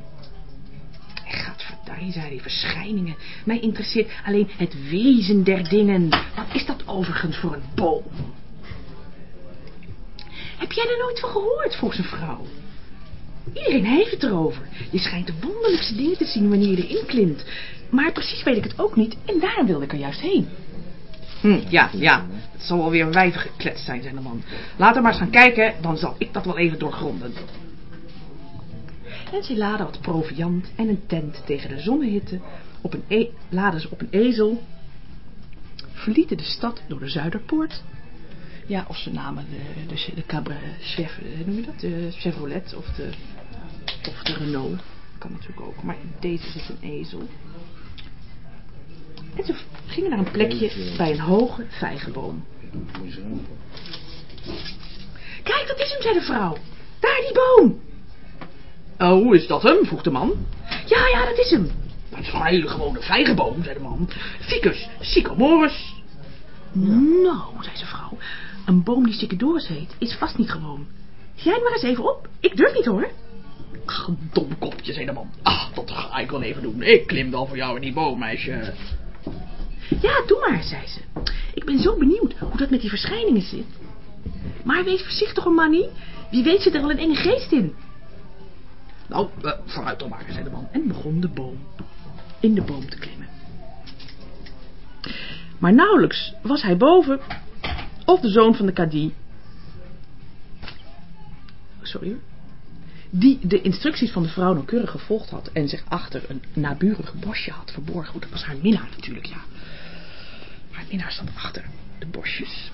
Gadverdarrie, zei die verschijningen. Mij interesseert alleen het wezen der dingen. Wat is dat overigens voor een boom? Heb jij er nooit van gehoord, vroeg zijn vrouw. Iedereen heeft het erover. Je schijnt de wonderlijkste dingen te zien wanneer je erin klimt. Maar precies weet ik het ook niet en daarom wilde ik er juist heen. Hm, ja, ja. Het zal wel weer een wijvige klets zijn, zei de man. Laten we maar eens gaan kijken, dan zal ik dat wel even doorgronden. En ze laden wat proviand en een tent tegen de zonnehitte. Op een e laden ze op een ezel. Verlieten de stad door de Zuiderpoort. Ja, of ze namen de, de, de Cabra, chef, hoe noem je dat? De Chevrolet of de, of de Renault. Kan natuurlijk ook. Maar deze zit een ezel. En ze gingen naar een plekje bij een hoge vijgenboom. Kijk, dat is hem, zei de vrouw. Daar, die boom. Oh, is dat hem? vroeg de man. Ja, ja, dat is hem. Dat is gewoon een hele gewone vijgenboom, zei de man. Ficus sycamorus. Nou, zei zijn vrouw, een boom die sycamorus heet, is vast niet gewoon. Jij maar eens even op. Ik durf niet hoor. Ach, dom kopje, zei de man. Ach, dat ga ik wel even doen. Ik klim wel voor jou in die boom, meisje. Ja, doe maar, zei ze. Ik ben zo benieuwd hoe dat met die verschijningen zit. Maar wees voorzichtig, Manny. Wie weet zit er wel een enge geest in. Nou, eh, vooruit dan maar, zei de man. En begon de boom in de boom te klimmen. Maar nauwelijks was hij boven, of de zoon van de kadi, sorry, die de instructies van de vrouw nauwkeurig gevolgd had en zich achter een naburig bosje had verborgen. Goed, dat was haar minnaar natuurlijk, ja. Haar minnaar zat achter de bosjes.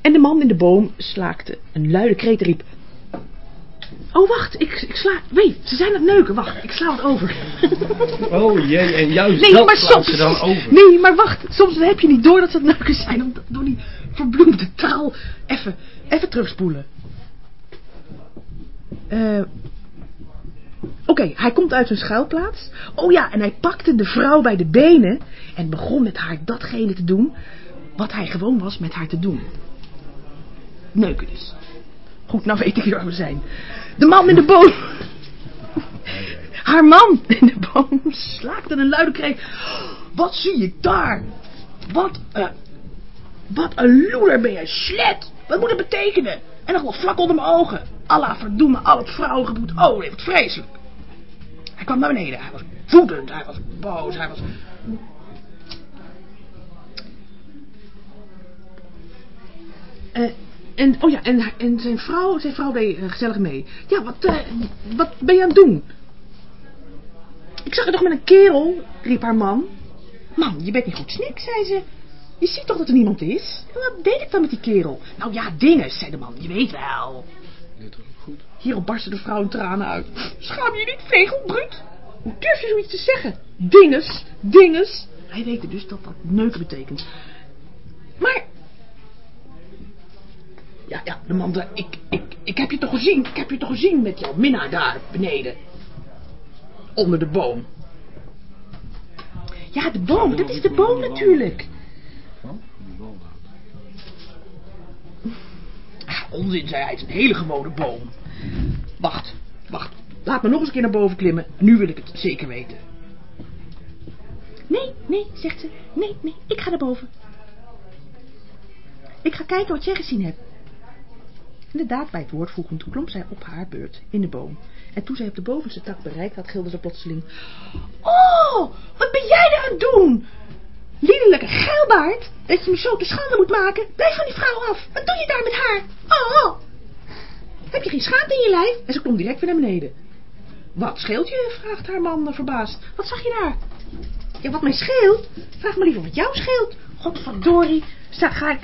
En de man in de boom slaakte een luide kreet en riep... Oh, wacht, ik, ik sla... Wee, ze zijn het neuken. Wacht, ik sla het over. <laughs> Oh jee, en juist Nee, dat maar soms... ze dan over. Nee, maar wacht. Soms heb je niet door dat ze het neuken zijn. Omdat door die verbloemde taal... Even, even terugspoelen. Eh... Oké, hij komt uit zijn schuilplaats. Oh ja, en hij pakte de vrouw bij de benen en begon met haar datgene te doen wat hij gewoon was met haar te doen. Neuken dus. Goed, nou weet ik waar we zijn. De man in de boom. Haar man in de boom slaakte een luide kreet. Wat zie ik daar? Wat, eh, wat een loeder ben jij, slet. Wat moet het betekenen? En nog wel vlak onder mijn ogen. Allah verdoeme al het vrouwengemoed. Oh, nee, wat vreselijk. Hij kwam naar beneden. Hij was woedend. Hij was boos. Hij was... Eh, en, oh ja, en, zijn vrouw, zijn vrouw deed eh, gezellig mee. Ja, wat, eh, wat ben je aan het doen? Ik zag je toch met een kerel, riep haar man. Man, je bent niet goed snik, zei ze. Je ziet toch dat er niemand is? Wat deed ik dan met die kerel? Nou ja, dingen, zei de man, je weet wel. Dit ook goed. Hierop barstte de vrouw in tranen uit. Schaam je niet, vegelbruut? Hoe durf je zoiets te zeggen? Dinges, dinges. Hij weet dus dat dat neuken betekent. Maar... Ja, ja, de man ik, ik, ik heb je toch gezien, ik heb je toch gezien met jouw minnaar daar beneden. Onder de boom. Ja, de boom, dat is de boom natuurlijk. Ah, onzin, zei hij, het is een hele gewone boom. Wacht, wacht. Laat me nog eens een keer naar boven klimmen. Nu wil ik het zeker weten. Nee, nee, zegt ze. Nee, nee, ik ga naar boven. Ik ga kijken wat jij gezien hebt. Inderdaad, bij het woord voegend klom zij op haar beurt in de boom. En toen zij op de bovenste tak bereikt had, gilde ze plotseling... Oh, wat ben jij daar aan het doen? Liederlijke geilbaard, dat je me zo te schande moet maken. Blijf van die vrouw af. Wat doe je daar met haar? Oh, oh. Heb je geen schaamte in je lijf? En ze klom direct weer naar beneden. Wat scheelt je? vraagt haar man verbaasd. Wat zag je daar? Ja, wat mij scheelt? Vraag me liever wat jou scheelt. Godverdorie. Sta, ga ik...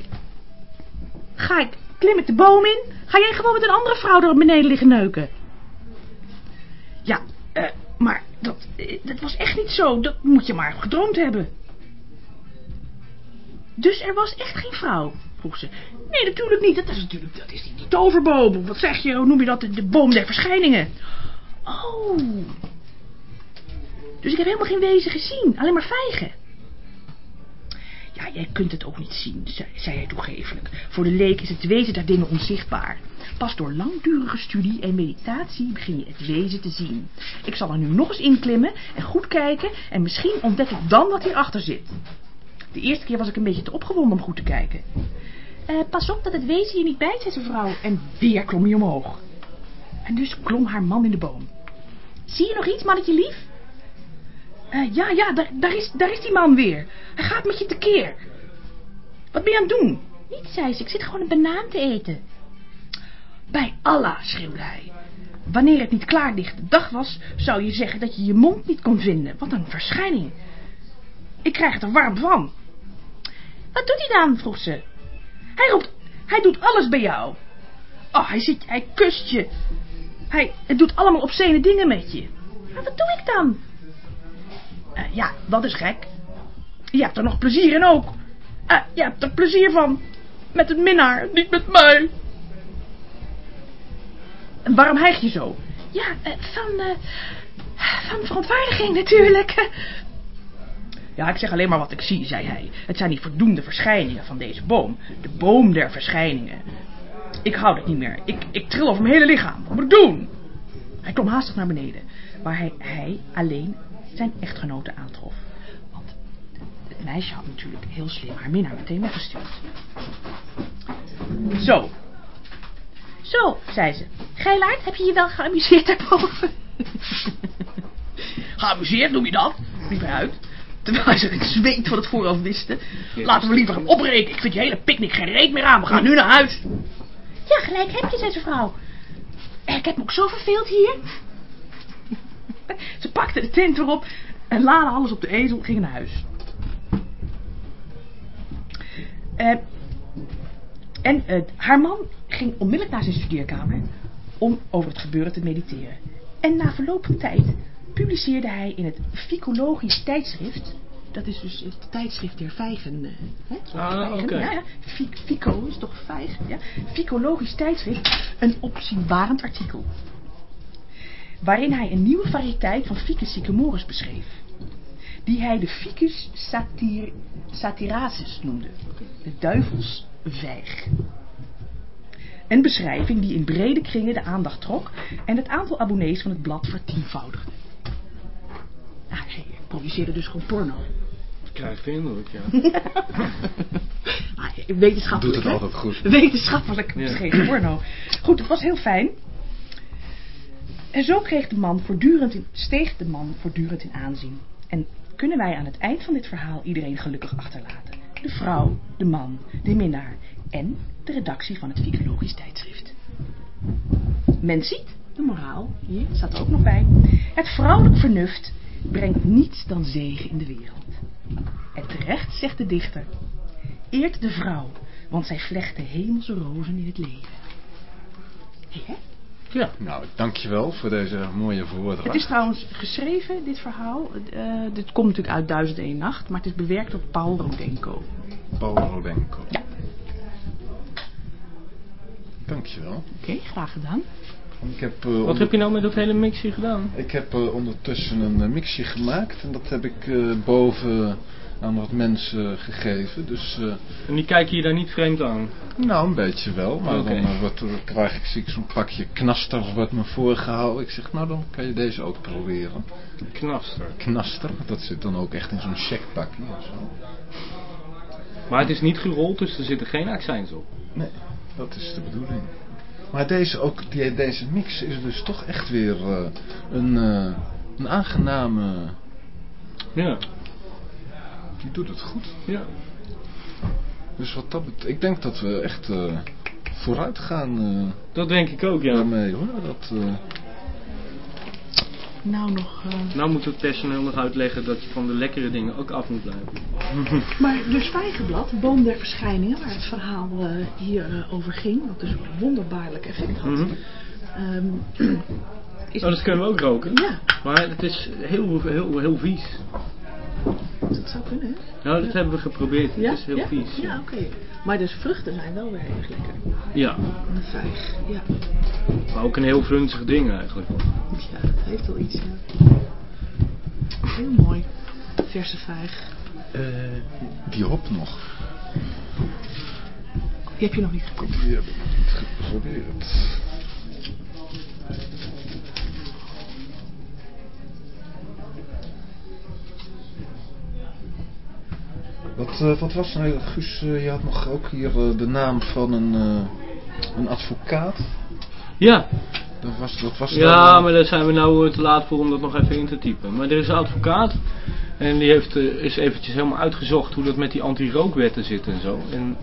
Ga ik... Klim ik de boom in? Ga jij gewoon met een andere vrouw er beneden liggen neuken? Ja, eh, maar dat, eh, dat was echt niet zo. Dat moet je maar gedroomd hebben. Dus er was echt geen vrouw? vroeg ze. Nee, natuurlijk niet. Dat is natuurlijk dat is die, die toverboom. Wat zeg je? Hoe noem je dat? De, de boom der verschijningen. Oh. Dus ik heb helemaal geen wezen gezien. Alleen maar vijgen. Ja, jij kunt het ook niet zien, zei, hij toegevelijk. Voor de leek is het wezen der dingen onzichtbaar. Pas door langdurige studie en meditatie begin je het wezen te zien. Ik zal er nu nog eens inklimmen en goed kijken en misschien ontdek ik dan wat hierachter zit. De eerste keer was ik een beetje te opgewonden om goed te kijken. Eh, pas op dat het wezen je niet bijt, zei zijn vrouw. En weer klom hij omhoog. En dus klom haar man in de boom. Zie je nog iets, mannetje lief? Eh, ja, ja, daar, daar, is, daar is die man weer. Hij gaat met je tekeer. Wat ben je aan het doen? Niet, zei ze. Ik zit gewoon een banaan te eten. Bij Allah, schreeuwde hij. Wanneer het niet klaarlichte dag was, zou je zeggen dat je je mond niet kon vinden. Wat een verschijning. Ik krijg het er warm van. Wat doet hij dan? vroeg ze. Hij roept, hij doet alles bij jou. Oh, hij ziet, hij kust je. Hij, hij doet allemaal obscene dingen met je. Maar wat doe ik dan? Eh, ja, dat is gek. Je hebt er nog plezier in ook. Eh, je hebt er plezier van. Met een minnaar, niet met mij. En waarom hijg je zo? Ja, eh, van, van verontwaardiging natuurlijk. Ja, ik zeg alleen maar wat ik zie, zei hij. Het zijn die verdoemde verschijningen van deze boom. De boom der verschijningen. Ik hou het niet meer. Ik, ik tril over mijn hele lichaam. Wat moet ik doen? Hij klom haastig naar beneden, waar hij, hij alleen zijn echtgenote aantrof. Want het meisje had natuurlijk heel slim haar minnaar meteen weggestuurd. Zo. Zo, zei ze. Geilaard, heb je je wel geamuseerd daarboven? <laughs> geamuseerd, noem je dat? riep hij uit. Terwijl hij zich in zweet van het voorhoofd wiste. Laten we liever gaan opbreken. Ik vind je hele picknick geen reet meer aan. We gaan nu naar huis. Ja, gelijk heb je, zei zijn vrouw. Ik heb me ook zo verveeld hier. Ze pakte de tent erop en laden alles op de ezel en gingen naar huis. Eh, en eh, haar man ging onmiddellijk naar zijn studeerkamer om over het gebeuren te mediteren. En na verloop van tijd publiceerde hij in het Ficologisch tijdschrift. Dat is dus het tijdschrift der vijgen. eh, hè? Ah, oké. Ja, ja. Fi- Fico is toch vijg? Ja. Ficologisch tijdschrift. Een opzienbarend artikel. Waarin hij een nieuwe variëteit van Ficus sycamorus beschreef. Die hij de Ficus satir, satiracis noemde. De duivelsvijg. Een beschrijving die in brede kringen de aandacht trok en het aantal abonnees van het blad vertienvoudigde. Hij produceerde dus gewoon porno. Ik krijg de indruk, ja. <laughs> Ah, wetenschappelijk. Doet het altijd goed. Wetenschappelijk Ja. porno. Goed, het was heel fijn. En zo kreeg de man voortdurend in, steeg de man voortdurend in aanzien. En kunnen wij aan het eind van dit verhaal iedereen gelukkig achterlaten. De vrouw, de man, de minnaar en de redactie van het Ficologisch tijdschrift. Men ziet, de moraal, hier staat er ook nog bij. Het vrouwelijk vernuft brengt niets dan zegen in de wereld. En terecht zegt de dichter. Eert de vrouw, want zij vlecht de hemelse rozen in het leven. Hé? Ja. Nou, dankjewel voor deze mooie Het voordracht. is trouwens geschreven, dit verhaal. eh, dit komt natuurlijk uit Duizend en één Nacht, maar het is bewerkt door Paul Rodenko. Paul Rodenko. Ja. Dankjewel. Oké, graag gedaan. Ik heb, eh, Wat onder- heb je nou met dat hele mixje gedaan? Ik heb eh, ondertussen een eh, mixje gemaakt en dat heb ik boven aan wat mensen gegeven. Dus, En die kijken je daar niet vreemd aan. nou, een beetje wel, maar Oké. dan er- krijg ik zie ik zo'n pakje knaster wordt me voorgehouden. Ik zeg, nou dan kan je deze ook proberen. Knaster. Knaster, dat zit dan ook echt in zo'n checkpakje en zo. Maar het is niet gerold, dus er zitten geen accijns op. Nee, dat is de bedoeling. Maar deze, ook, die, deze mix is dus toch echt weer eh, een, eh, een aangename... Ja. Die doet het goed. Ja. Dus wat dat betreft, ik denk dat we echt eh, vooruit gaan Dat denk ik ook, ja. daarmee hoor. Dat, Nou nog... eh, Nou moet het personeel nog uitleggen dat je van de lekkere dingen ook af moet blijven. <laughs> Maar dus Vijgenblad, Boom der Verschijningen, waar het verhaal eh, hier eh, over ging, wat dus een wonderbaarlijk effect had. Mhm. ehm, is Oh, dat kunnen we ook roken. Ja, Maar het is heel, heel, heel vies. Dat zou kunnen, hè? Nou, dat hebben we geprobeerd. Ja? Het is heel ja? vies. Ja, oké. Maar dus vruchten zijn wel weer erg lekker. Ja, Een vijg, ja. maar ook een heel vunzig ding eigenlijk. Ja, dat heeft wel iets, ja. Heel mooi. Verse vijg. eh, die hop nog. Die heb je nog niet geproefd. Die heb ik niet geprobeerd. Wat, eh, wat was nou, Guus, eh, je had nog ook hier eh, de naam van een, een advocaat. Ja, Dat was, dat was ja dan, maar daar zijn we nou te laat voor om dat nog even in te typen. Maar er is een advocaat en die heeft, is eventjes helemaal uitgezocht hoe dat met die anti-rookwetten zit en zo. En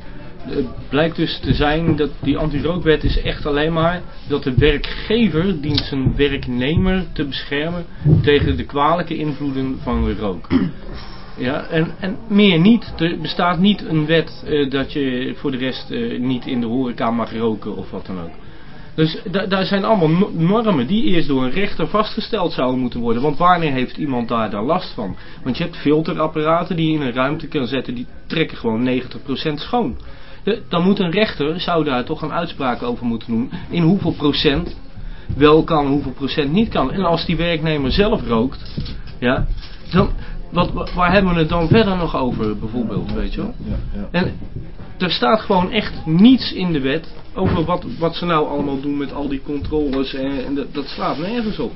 het blijkt dus te zijn dat die anti-rookwet is echt alleen maar dat de werkgever dient zijn werknemer te beschermen tegen de kwalijke invloeden van de rook. <clears throat> Ja, en, en meer niet. Er bestaat niet een wet eh, dat je voor de rest eh, niet in de horeca mag roken of wat dan ook. Dus da- daar zijn allemaal no- normen die eerst door een rechter vastgesteld zouden moeten worden. Want wanneer heeft iemand daar dan last van? Want je hebt filterapparaten die je in een ruimte kan zetten, die trekken gewoon 90% schoon. Dan moet een rechter, zou daar toch een uitspraak over moeten doen, in hoeveel procent wel kan, hoeveel procent niet kan. En als die werknemer zelf rookt, ja, dan, wat, wa- waar hebben we het dan verder nog over bijvoorbeeld, weet je wel? Ja, ja. En er staat gewoon echt niets in de wet over wat, wat ze nou allemaal doen met al die controles. En, en dat, dat slaat nergens op.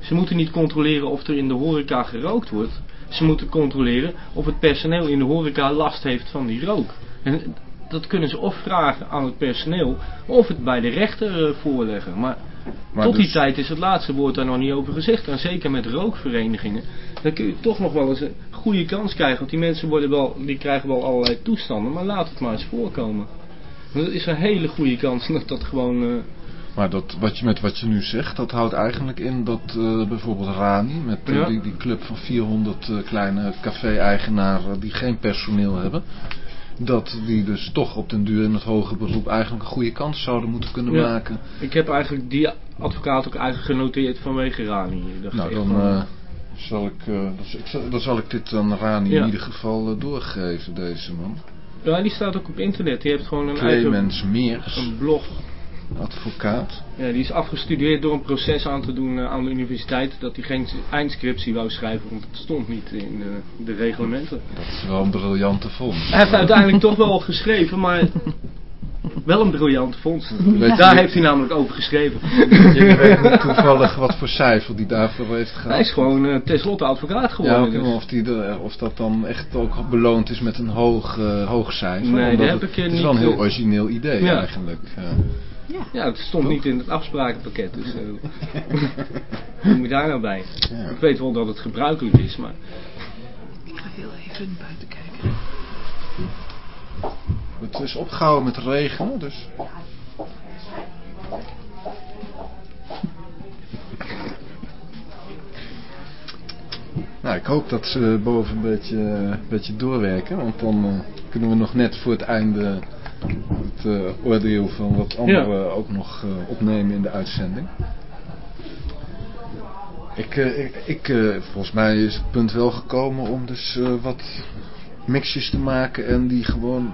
Ze moeten niet controleren of er in de horeca gerookt wordt. Ze moeten controleren of het personeel in de horeca last heeft van die rook. En dat kunnen ze of vragen aan het personeel of het bij de rechter eh, voorleggen. Maar, Maar tot die dus- tijd is het laatste woord daar nog niet over gezegd. En zeker met rookverenigingen. Dan kun je toch nog wel eens een goede kans krijgen. Want die mensen worden wel, die krijgen wel allerlei toestanden. Maar laat het maar eens voorkomen. Want het is een hele goede kans <laughs> dat dat gewoon... eh, Maar dat, wat je, met wat je nu zegt, dat houdt eigenlijk in dat eh, bijvoorbeeld Rani, met eh, Ja. die, die club van 400 eh, kleine café-eigenaren die geen personeel hebben, dat die dus toch op den duur in het hoger beroep eigenlijk een goede kans zouden moeten kunnen Ja. maken. ik heb eigenlijk die advocaat ook eigenlijk genoteerd vanwege Rani. Nou, echt dan, van- eh, zal ik, eh, dan, zal- ik zal, dan zal ik dit aan Rani Ja. in ieder geval eh, doorgeven, deze man. ja, die staat ook op internet. Die heeft gewoon een eigen Meers, een blog. Advocaat. Ja, die is afgestudeerd door een proces aan te doen eh, aan de universiteit. Dat hij geen eindscriptie wou schrijven, want het stond niet in de, de reglementen. Dat is wel een briljante vondst. Hij heeft uiteindelijk toch wel geschreven, maar wel een briljante vondst. Weet Daar je- heeft hij namelijk over geschreven. Je weet niet toevallig wat voor cijfer die daarvoor heeft gehad. Hij is gewoon eh tenslotte advocaat Ja, geworden. oké, dus. of, die of dat dan echt ook beloond is met een hoog, eh, hoog cijfer. Nee, dat heb het, ik, eh, het is niet, wel een heel eh, origineel idee Ja. eigenlijk. Ja. Ja, het stond niet in het afsprakenpakket. Dus eh <laughs> hoe moet je daar nou bij? Ja. Ik weet wel dat het gebruikelijk is, maar Ik ga heel even buiten kijken. Het is opgehouden met regenen, dus... Nou, ik hoop dat ze boven een beetje, een beetje doorwerken, want dan eh, kunnen we nog net voor het einde het eh, oordeel van wat anderen ook nog eh, opnemen in de uitzending. Ik, eh, ik, ik, volgens mij is het punt wel gekomen om dus wat mixjes te maken en die gewoon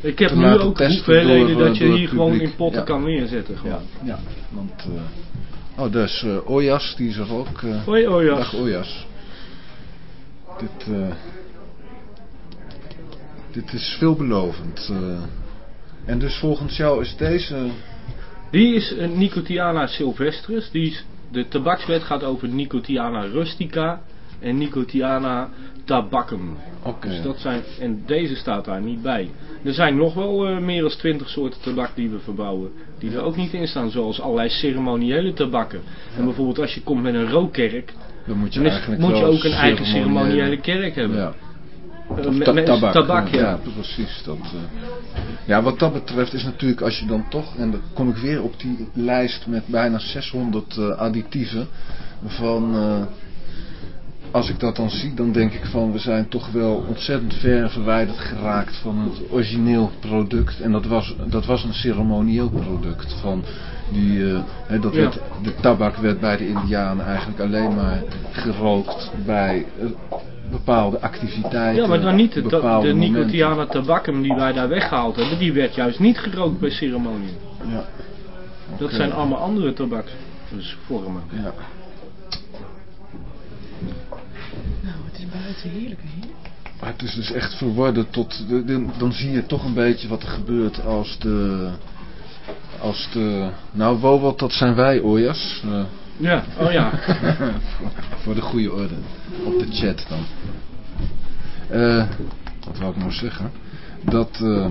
ik heb nu ook hoeveelheden dat je hier gewoon in potten Ja. kan neerzetten. Gewoon. Ja, ja. Want, oh, dus Ojas, die is er ook. Hoi Ojas. Dag Ojas. Dit, dit is veelbelovend. eh. en dus volgens jou is deze... Die is een Nicotiana sylvestris. Die is, de tabakswet gaat over Nicotiana rustica en Nicotiana tabacum. Oké. Dus dat zijn, en deze staat daar niet bij. Er zijn nog wel eh, meer dan 20 soorten tabak die we verbouwen. Die er ook niet in staan. Zoals allerlei ceremoniële tabakken. En bijvoorbeeld als je komt met een rookkerk. Dan moet je Dan is- eigenlijk moet je ook een eigen ceremoniële kerk hebben. Ja. Eh, met- ta- met tabak. tabak, ja. ja. precies. Dat, eh. Ja, wat dat betreft is natuurlijk als je dan toch, en dan kom ik weer op die lijst met bijna 600 eh, additieven, van, als ik dat dan zie, dan denk ik van we zijn toch wel ontzettend ver verwijderd geraakt van het origineel product. En dat was, dat was een ceremonieel product. Van die, dat Ja. werd, de tabak werd bij de Indianen eigenlijk alleen maar gerookt bij bepaalde activiteiten. Ja, maar dan niet de, de. Nicotiana tabacum die wij daar weggehaald hebben. Die werd juist niet gerookt bij ceremonie. Ja. Dat zijn allemaal andere tabaksvormen. Ja. Nou, het is buiten heerlijk hier. Maar het is dus echt verworden tot. de- de- dan zie je toch een beetje wat er gebeurt als de. Als de. Nou, Wowat, dat zijn wij, Ojas. Ja, oh ja. <laughs> voor, de goede orde. Op de chat dan. Eh, wat wou ik nou zeggen? Dat. eh,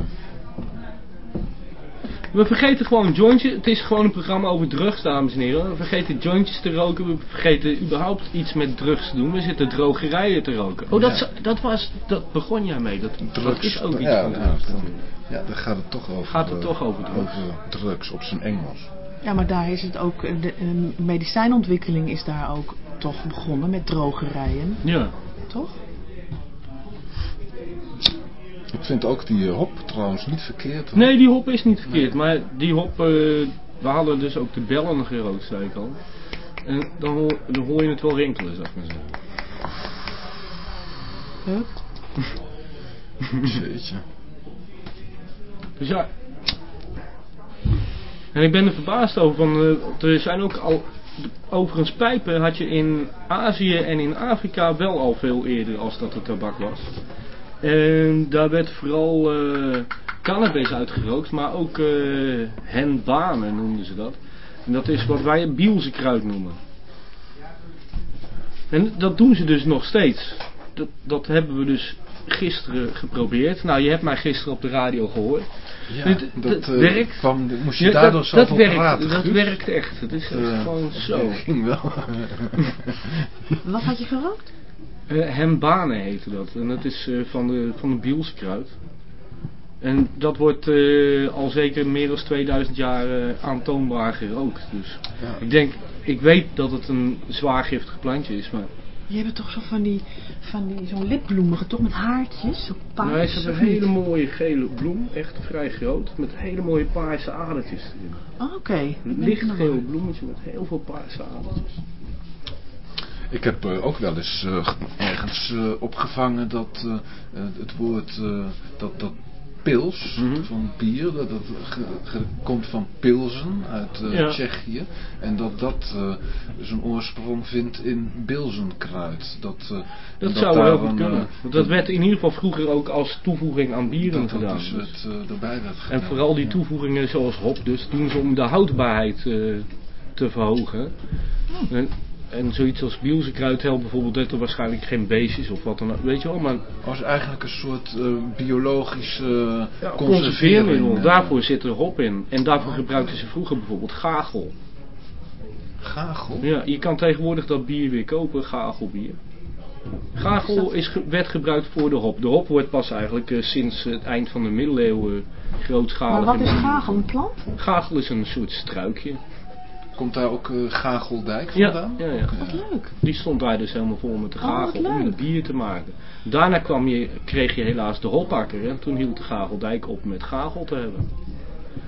We vergeten gewoon jointjes. Het is gewoon een programma over drugs, dames en heren. We vergeten jointjes te roken. We vergeten überhaupt iets met drugs te doen. We zitten drogerijen te roken. Oh, dat, Ja. dat, was, dat begon jij mee. Dat, dat drugs. is ook iets ja, van ja, drugs dan- natuurlijk. ja, daar gaat het toch over. Gaat het eh, toch over drugs. Over drugs op zijn Engels. Ja, maar daar is het ook, eh, de eh, medicijnontwikkeling is daar ook toch begonnen met drogerijen, Ja. toch? Ik vind ook die eh, hop trouwens niet verkeerd. hoor. Nee, die hop is niet verkeerd. Maar die hop, eh, we hadden dus ook de bellen gerookt, zei ik al. En dan hoor, dan hoor je het wel rinkelen, zeg maar zeggen. Hup. <laughs> Jeetje. Dus ja, En ik ben er verbaasd over, van, eh, er zijn ook al, overigens pijpen had je in Azië en in Afrika wel al veel eerder als dat de tabak was. En daar werd vooral eh, cannabis uitgerookt, maar ook eh henbane noemden ze dat. En dat is wat wij bielse kruid noemen. En dat doen ze dus nog steeds. Dat, dat hebben we dus gisteren geprobeerd. Nou, je hebt mij gisteren op de radio gehoord. Ja, Dit- dat eh, werkt. Kwam, moest je Ja, daardoor dat, zo dat, werkt, praten, dat Guus? werkt echt. Het is echt Eh, gewoon zo. ging wel. <laughs> Wat had je gerookt? Eh hembane heette dat. En dat is eh, van de, van de bielskruid. En dat wordt eh, al zeker meer dan 2000 jaar aantoonbaar gerookt. Dus Ja. ik denk, ik weet dat het een zwaar giftig plantje is, maar Je hebt toch zo van die, van die zo'n lipbloemige, toch met haartjes? Zo paars, nee, ze hebben een hele mooie gele bloem, echt vrij groot, met hele mooie paarse adertjes erin. Oh, Oké. Een Ik ben lichtgeel bloemetje met heel veel paarse adertjes. Ik heb eh, ook wel eens eh, ge- ergens eh, opgevangen dat het woord eh, dat, dat pils Mhm. van bier, dat, dat ge- ge- komt van pilsen uit eh, Ja. Tsjechië. En dat dat eh, zijn oorsprong vindt in bilzenkruid. Dat, eh, Dat zou wel goed kunnen. Want dat werd in ieder geval vroeger ook als toevoeging aan bieren dat dat gedaan. dus Dus- het, eh, erbij werd gedaan. En vooral die toevoegingen zoals hop, dus doen ze om de houdbaarheid te verhogen. En, en zoiets als bielzenkruid helpt bijvoorbeeld dat er waarschijnlijk geen beestjes of wat dan ook, weet je wel. Maar Als eigenlijk een soort eh, biologische uh, ja, conserveermiddel, daarvoor zit er hop in. En daarvoor gebruikten ze vroeger bijvoorbeeld gagel. Gagel? Ja, je kan tegenwoordig dat bier weer kopen, gagelbier. Gagel is, ge- werd gebruikt voor de hop. De hop wordt pas eigenlijk eh, sinds het eind van de middeleeuwen grootschalig. Maar wat is gagel? Een plant? Gagel is een soort struikje. Komt daar ook eh, Gageldijk Ja, vandaan? ja, ja. Wat leuk. Die stond daar dus helemaal vol met de Oh, gagel om het bier te maken. Daarna kwam je, kreeg je helaas de hopakker en toen hield de Gageldijk op met gagel te hebben.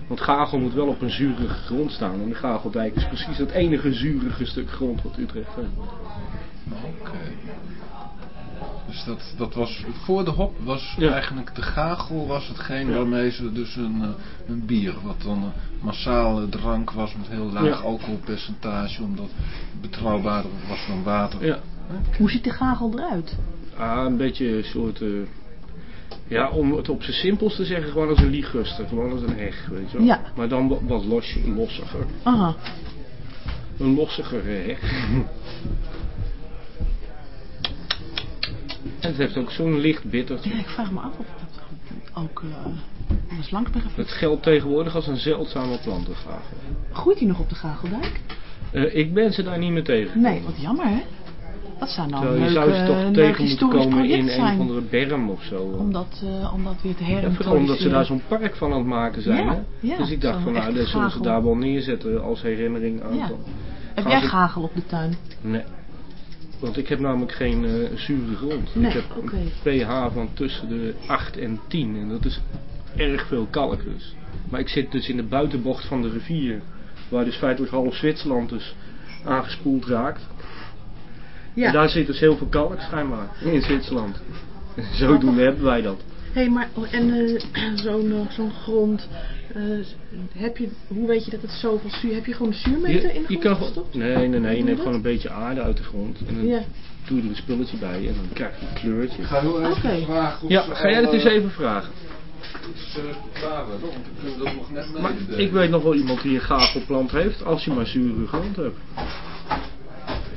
Want gagel moet wel op een zurige grond staan en de Gageldijk is precies het enige zurige stuk grond wat Utrecht heeft. Oké. Dus dat, dat was voor de hop was Ja. eigenlijk de gagel was hetgeen Ja. waarmee ze dus een, eh, een bier, wat dan een massale drank was met heel laag Ja. alcoholpercentage, omdat het betrouwbaarder was dan water. Ja, Hoe ziet de gagel eruit? ah, een beetje een soort, eh, ja om het op zijn simpels te zeggen, gewoon als een liguster, gewoon als een heg, weet je wel. Ja. Maar dan wat, wat los, lossiger. Aha. Een lossiger eh, heg. <laughs> En het heeft ook zo'n licht bittertje. Ja, ik vraag me af of dat ook uh, eens langs ben Het geldt tegenwoordig als een zeldzame plantengave. Groeit hij nog op de Gageldijk? Eh, ik ben ze daar niet mee tegen. Nee, wat jammer hè? Dat zou nou Terwijl een je zou ze eh, toch een leuk tegen moeten komen in een zijn. of andere berm of zo. Om dat, eh, om dat weer te herintroduceren. omdat ze daar zo'n park van aan het maken zijn. Ja, hè? ja, dus ik dacht van nou, dat zullen ze daar wel neerzetten als herinnering aan. Ja. Heb jij ze- gagel op de tuin? Nee. Want ik heb namelijk geen eh, zure grond. Nee, ik heb een pH van tussen de 8 en 10. En dat is erg veel kalk dus. Maar ik zit dus in de buitenbocht van de rivier. Waar dus feitelijk half Zwitserland dus aangespoeld raakt. En daar zit dus heel veel kalk schijnbaar in Zwitserland. <laughs> En zodoende hebben wij dat. Hé, maar oh, en <clears throat> zo'n eh, zo'n grond, eh, heb je, hoe weet je dat het zoveel zuur, heb je gewoon een zuurmeter in de grond gestopt? Nee, nee, nee. Je neemt gewoon een beetje aarde uit de grond. En dan Ja, doe je er een spulletje bij. En dan krijg je een kleurtje. Ga heel even Oké. vragen Ja, ga jij dat eens eh, even vragen? ik heb dat nog net Maar mededelen. ik weet nog wel iemand die een gagelplant heeft, als je maar zure grond hebt.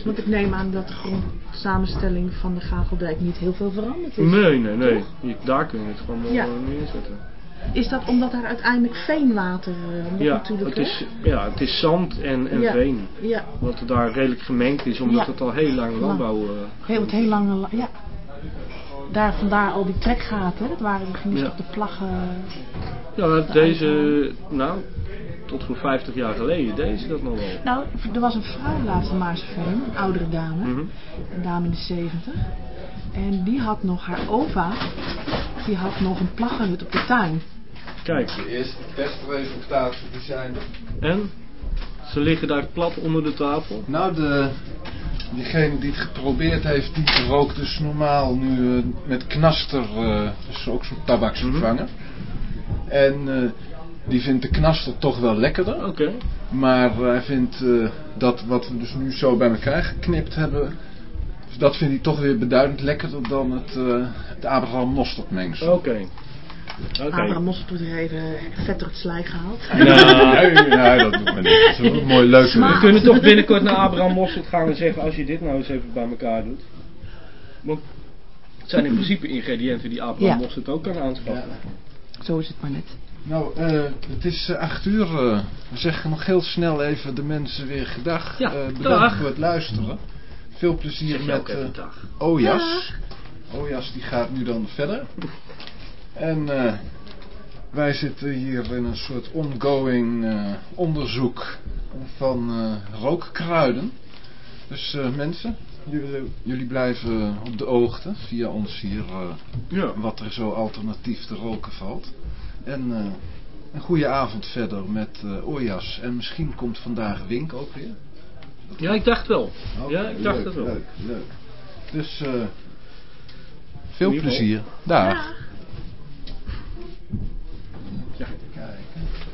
want ik neem aan dat de grondsamenstelling van de Gageldijk niet heel veel veranderd is. Nee, nee, nee. Daar kun je het gewoon wel Ja. eh, neerzetten. Is dat omdat daar uiteindelijk veenwater uh, Ja natuurlijk het, hè? is, ja, het is zand en, en Ja. veen. Ja, Wat daar redelijk gemengd is, omdat Ja. het al heel lang landbouw... eh, heel, het heel lange, la- ja. Daar, vandaar al die trekgaten, dat waren ze Ja. op de plaggen. ja, deze... Nou, tot voor 50 jaar geleden deden ze dat nog wel. Nou, er was een vrouw laatst in Maarseveen, een oudere dame, Mhm. een dame in de 70. En die had nog haar ova, die had nog een plaggenhut op de tuin. Kijk, De eerste testresultaten die zijn... en? Ze liggen daar plat onder de tafel. Nou, de, diegene die het geprobeerd heeft, die rookt dus normaal nu eh, met knaster, eh dus ook zo'n tabaksvervanger. En eh, die vindt de knaster toch wel lekkerder. Oké. Maar hij vindt dat wat we dus nu zo bij elkaar geknipt hebben... Dat vindt hij toch weer beduidend lekkerder dan het, het Abraham mosterd mengsel. Oké. Oké. Abraham Mostert wordt er even vet door het slijk gehaald. Nou, Nee, nee, dat doet me niet. Dat is een mooi leuk. we kunnen toch binnenkort naar Abraham Mostert gaan en zeggen als je dit nou eens even bij elkaar doet. Want het zijn in principe ingrediënten die Abraham Ja. Ook kan aanschaffen. Zo is het maar net. Nou, eh, het is eh, acht uur. eh. we zeggen nog heel snel even de mensen weer gedag. Ja, Eh, bedankt dag. voor het luisteren. Veel plezier met. Ojas. Ojas die gaat nu dan verder. En eh, wij zitten hier in een soort ongoing eh, onderzoek van eh, rookkruiden. Dus eh, mensen, jullie, jullie blijven op de hoogte via ons hier eh, Ja. wat er zo alternatief te roken valt. En eh, een goede avond verder met eh Ojas. En misschien komt vandaag Wink ook weer. ja, ik dacht wel. Oh, Ja, ik dacht leuk, het wel. Leuk, leuk. Dus eh, veel plezier. Dag. Ja. Kijken.